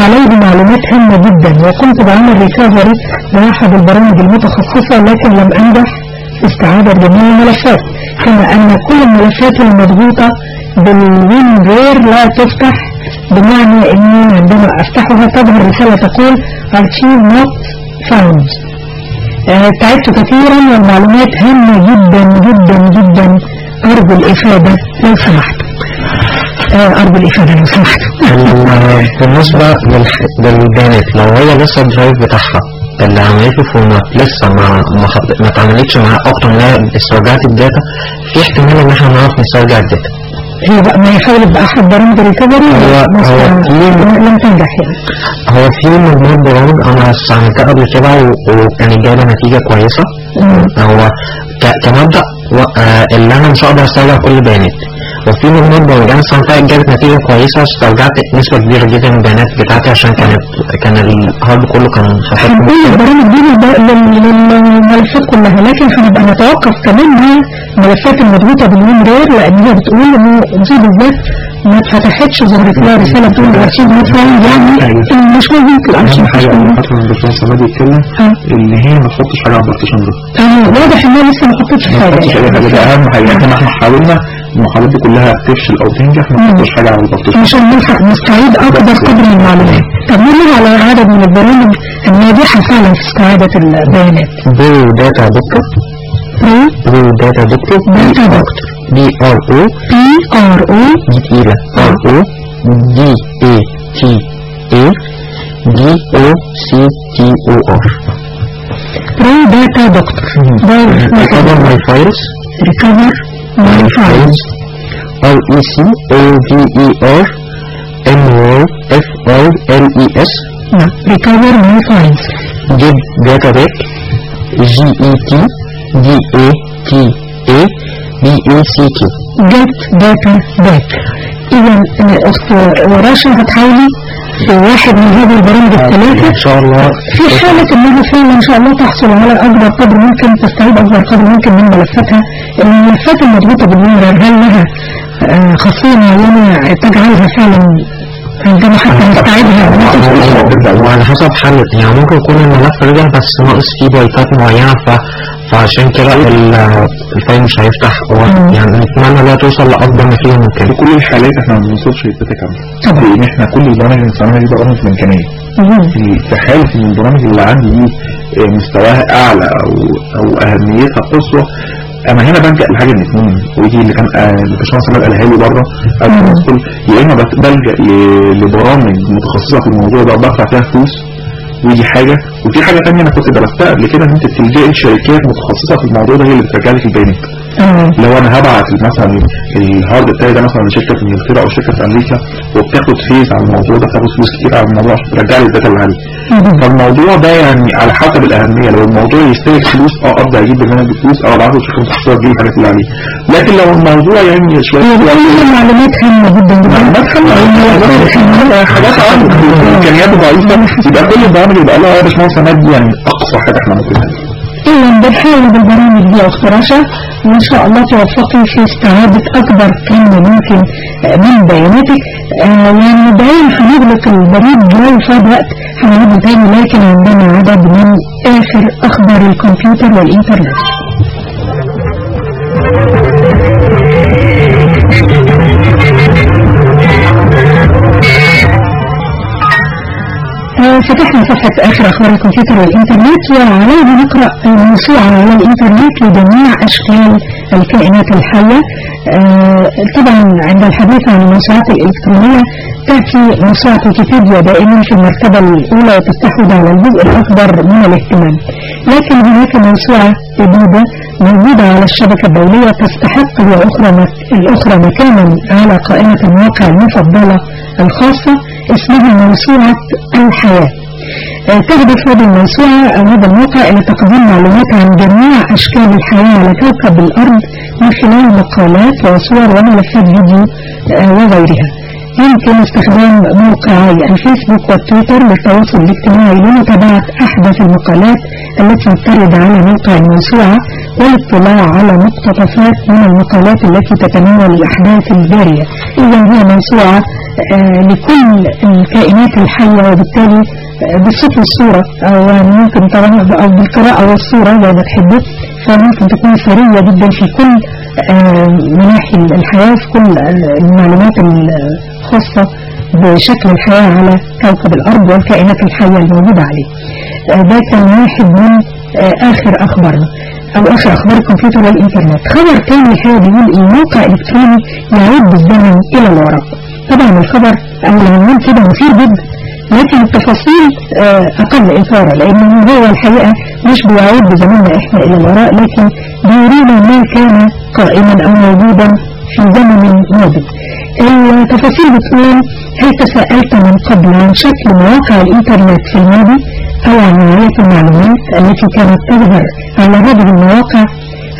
عليه معلومات هامة جدا. وقمت بعمل recovery لأحد البرامج المتخصصة لكن لم أنجح في استعادة جميع الملفات كما أن كل الملفات المضغوطة بال WinRAR لا تفتح بمعنى أني عندما أفتحها تظهر رسالة تقول archive not found. آه، تعبت كثيرا والمعلومات هامة جدا جدا جدا. أرجو الإفادة لو سمحت. آه، أرجو الإفادة لو سمحت. ال- بالنسبة للبيانات لو هي لسه ال drive بتاعها اللي عملته format لسه ما ما, اتعملتش مع أكتر هي استرجعت ال data في احتمال إن إحنا نعرف نسترجع ال data. هي بقى ما يحاول بأحد برامج ال recovery هو- هو في- لم تنجح يعني. هو في مجموعة برامج أنا استعملتها قبل كده وكانت جايبة نتيجة كويسة. مم. هو ك- كمبدأ و- آه، اللي أنا مش هقدر استرجع كل البيانات وفي مجموعة أنا استعملتها جابت نتيجة كويسة واسترجعت نسبة كبيرة جدا من البيانات بتاعتي عشان كانت كان ال hard كله كان هنقول مشكلة. البرامج دي للملفات كلها لكن هنبقى نتوقف كمان مع الملفات المضغوطة بال WinRAR لأن هي بتقول إن دي بالذات ما اتفتحتش ظهرت لها رسالة بتقول ال archive found يعني إن مش موجود. الأرشيف مش موجود. حتى لما الدكتور سماد يتكلم. إن هي ما تحطش حاجة على ال partition ده. واضح إنها لسه ما حطتش ما حاجة. تحطش اي حاجة ده. أهم حاجة إحنا إحنا حاولنا المحاولات دي كلها تفشل أو تنجح ما تحطش حاجة على ال partition عشان نلحق نستعيد أكبر قدر من المعلومات. طب نمر على عدد من البرامج الناجحة فعلا في استعادة البيانات؟ Pro Data Doctor Pro Pro Data Doctor Data Doctor P R O P R O P تقيلة R O D A T A D O C T O R Pro Data Doctor recover my files Recover My Files R E C O V E R M Y F I L E S. نعم Recover My Files get data back G E T D A T A B A C K Get Data Back اذا الأخت رشا هتحاولي في واحد من هذه البرامج الثلاثة. إن شاء الله. في حالة انها فعلا إن شاء الله تحصل على أكبر قدر ممكن تستعيد أكبر قدر ممكن من ملفاتها. الملفات المضغوطة بال WinRAR هل لها آه، خاصية معينة تجعلها فعلا حتى نستعيدها وعلى حسب حل يعني ممكن يكون الملف رجع بس ناقص فيه بايتات معينة ف... فعشان كده ال- ال file مش هيفتح هو يعني نتمنى انها توصل لأكبر نتيجة في ممكنة كل الحالات إحنا ما بنوصلش لل data كامله طبعا. لأن إحنا كل البرامج اللي بنستعملها دي برامج مجانيه مم. في في حالة ان البرامج اللي عندي دي مستواها اعلى أو أو اهميتها قصوى أنا هنا بلجأ لحاجة من اثنين ودي اللي كان آه، الباشمهندس عماد قالها لي بره قبل ما ادخل يا إما بلجأ لبرامج متخصصة في الموضوع ده بدفع فيها فلوس ودي حاجة. وفي حاجة تانية أنا كنت درستها قبل كده إن أنت تلجئي لشركات متخصصة في الموضوع ده هي اللي بترجع لك البيانات. لو أنا هبعت مثلا ال hard بتاعي ده مثلا لشركة في إنجلترا أو شركة في أمريكا وبتاخد fees على الموضوع ده بتاخد فلوس كتير على الموضوع عشان ترجع لي ال data اللي عندي فالموضوع ده يعني على حسب الأهمية. لو الموضوع يستاهل فلوس آه ابدا أجيب برنامج بفلوس أو ابعته لشركه متخصصه تجيب الحاجات اللي عليه. لكن لو الموضوع يعني شوية المعلومات هامة جدا جدا. معلومات خمسة حاجات عنده امكانيات ضعيفة. يبقى كل البرامج يبقى لها يا باشمهندس عماد دي يعني أقصى حاجة إحنا ممكن نعملها إذا بنحاول بالبرامج دي أخت رشا. وإن شاء الله توفقي في استعادة أكبر كم ممكن من بياناتك. آه، ومبدئيا هنغلق البريد لو فات وقت هنعيده تاني لكن عندنا عدد من آخر أخبار الكمبيوتر والإنترنت. فتحنا صفحة آخر أخبار الكمبيوتر والإنترنت وعلينا نقرأ موسوعة على الإنترنت لجميع أشكال الكائنات الحية آه، طبعا عند الحديث عن الموسوعات الإلكترونية تأتي موسوعة ويكيبيديا دائما في المرتبة الأولى وتستحوذ على الجزء الأكبر من الاهتمام لكن هناك موسوعة جديدة موجودة على الشبكة الدولية تستحق. الأخرى مكانا على قائمة المواقع المفضلة الخاصة اسمها موسوعة الحياة. تهدف هذه الموسوعة أو هذا الموقع إلى تقديم معلومات عن جميع أشكال الحياة على كوكب الأرض من خلال مقالات وصور وملفات فيديو آه، وغيرها. يمكن استخدام موقعي الفيسبوك والتويتر للتواصل الاجتماعي لمتابعة أحدث المقالات التي ترد على موقع الموسوعة والاطلاع على مقتطفات من المقالات التي تتناول الأحداث الجارية. إذا هي موسوعة لكل الكائنات الحية وبالتالي آه، بالصوت والصورة أو يعني ممكن طبعا أو بالقراءة والصورة لو بتحبه فممكن تكون ثرية جدا في كل آه، مناحي الحياة في كل المعلومات الخاصة بشكل الحياة على كوكب الأرض والكائنات الحية الموجودة عليه. آه، ده كان واحد من آه، آخر أخبارنا أو آخر أخبار الكمبيوتر والإنترنت. خبر تاني الحقيقة بيقول إن موقع إلكتروني يعود بالزمن إلى الوراء. طبعا الخبر أو العنوان كده مثير جدا لكن التفاصيل آه، أقل إثارة لأنه هو الحقيقة مش بيعود بزماننا إحنا إلى الوراء لكن بيورينا ما كان قائما أو موجودا في زمن ماضي التفاصيل بتقول هل تساءلت من قبل عن شكل مواقع الإنترنت في الماضي أو عن نوعية المعلومات التي كانت تظهر على هذه المواقع؟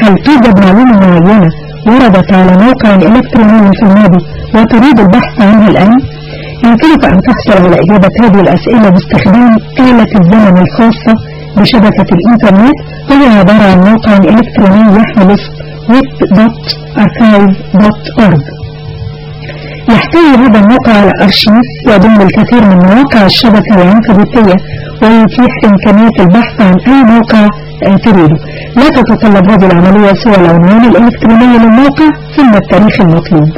هل توجد معلومة معينة وردت على موقع إلكتروني في الماضي وتريد البحث عنها الآن؟ يمكنك أن تحصل على إجابة هذه الأسئلة باستخدام آلة الزمن الخاصة بشبكة الإنترنت وهي عبارة عن موقع إلكتروني يحمل اسم web.archive.org يحتوي هذا الموقع على أرشيف يضم الكثير من مواقع الشبكة العنكبوتية ويتيح إمكانية البحث عن أي موقع تريده لا تتطلب هذه العملية سوى العنوان الإلكتروني للموقع ثم التاريخ المطلوب.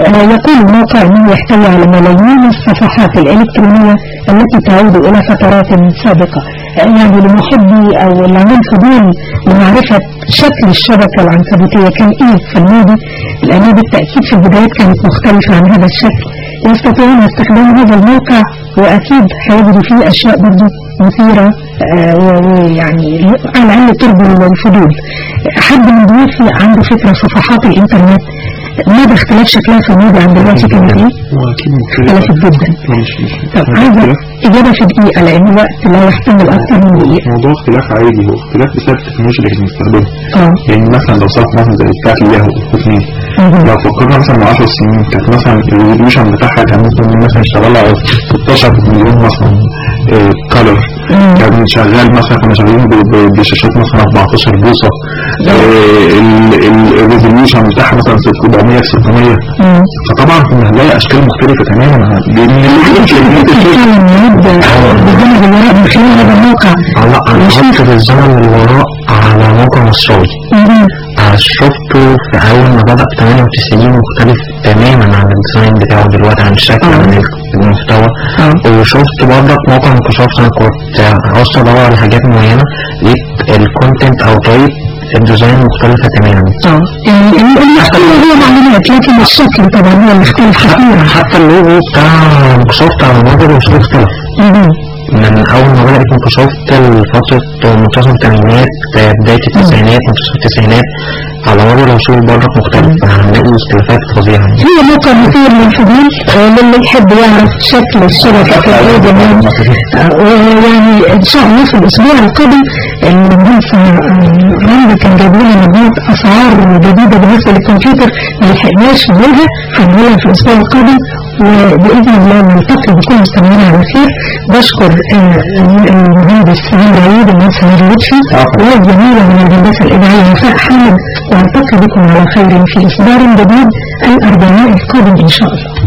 آه، يقول الموقع أنه يحتوي على ملايين الصفحات الإلكترونية التي تعود إلى فترات سابقة. آه، يعني لمحبي أو اللي عندهم فضول لمعرفة شكل الشبكة العنكبوتية. كان إيه في الماضي؟ لأنه بالتأكيد في البدايات كانت مختلفة عن هذا الشكل. يستطيعون استخدام هذا الموقع وأكيد هيجدوا فيه أشياء برضه مثيرة آه، ويعني على الأقل تربي الفضول حد من ضيوفي عنده فكرة صفحات الإنترنت مدى اختلاف شكلها في الماضي عن دلوقتي إيه؟ وأكيد اختلفت جدا. طب عايزة إجابة في دقيقة لأن الوقت لا يحتمل أكثر من دقيقة. موضوع اختلاف عادي هو اختلاف بسبب التكنولوجيا اللي بنستخدمها. آه. يعني مثلا لو صرف مثلا زي بتاعت الياهو مهم. لو فكرنا مثلا من 10 سنين كانت مثلا الريزوليوشن بتاعها كان ممكن مثلا يشتغل على 16 مليون مثلا color كان شغال مثلا كنا شغالين بشاشات مثلا 14 بوصة ال resolution بتاعها مثلا 400 في 600 مم. فطبعا كنا هنلاقي اشكال مختلفة تماما بالزمن الوراء من خلال هذا الموقع لا أنا قلت بالزمن للوراء على موقع. آه، شفته في أول ما بدأ 98 مختلف تماما عن ال design بتاعه دلوقتي عن الشكل. عن المحتوى آه. وشفت برضك موقع مايكروسوفت أنا كنت عاوز أدور على حاجات معينة لقيت ال content أو طريقة ال design مختلفة تماما آه ال- ال- المشكلة هو معلومات لكن الشكل طبعا هو اللي اختلف كثيرا حتى اللوجو بتاع مايكروسوفت على مدار العصور اختلف. من أول ما بدأت مايكروسوفت لفترة منتصف الثمانينات بداية التسعينات منتصف التسعينات على مدار العصور برضك مختلف فهنلاقي اختلافات فظيعة. هي موقع مثير للفضول آه، للي يحب يعرف شكل الشبكة إيه زمان آه، ويعني ان شاء الله في الأسبوع القادم المهندس رمضة كان جايب لنا مجموعة أسعار جديدة بالنسبة للكمبيوتر ما لحقناش نقولها هنقولها في الأسبوع القادم وبإذن الله نلتقي بكل مستمعينا على خير. بشكر آه، المهندس عمرو عيد عمرو لطفي والجميلة من الهندسة الإذاعية وفاء حامد والتقي بكم على خير في إصدار جديد الأربعاء القادم إن شاء الله.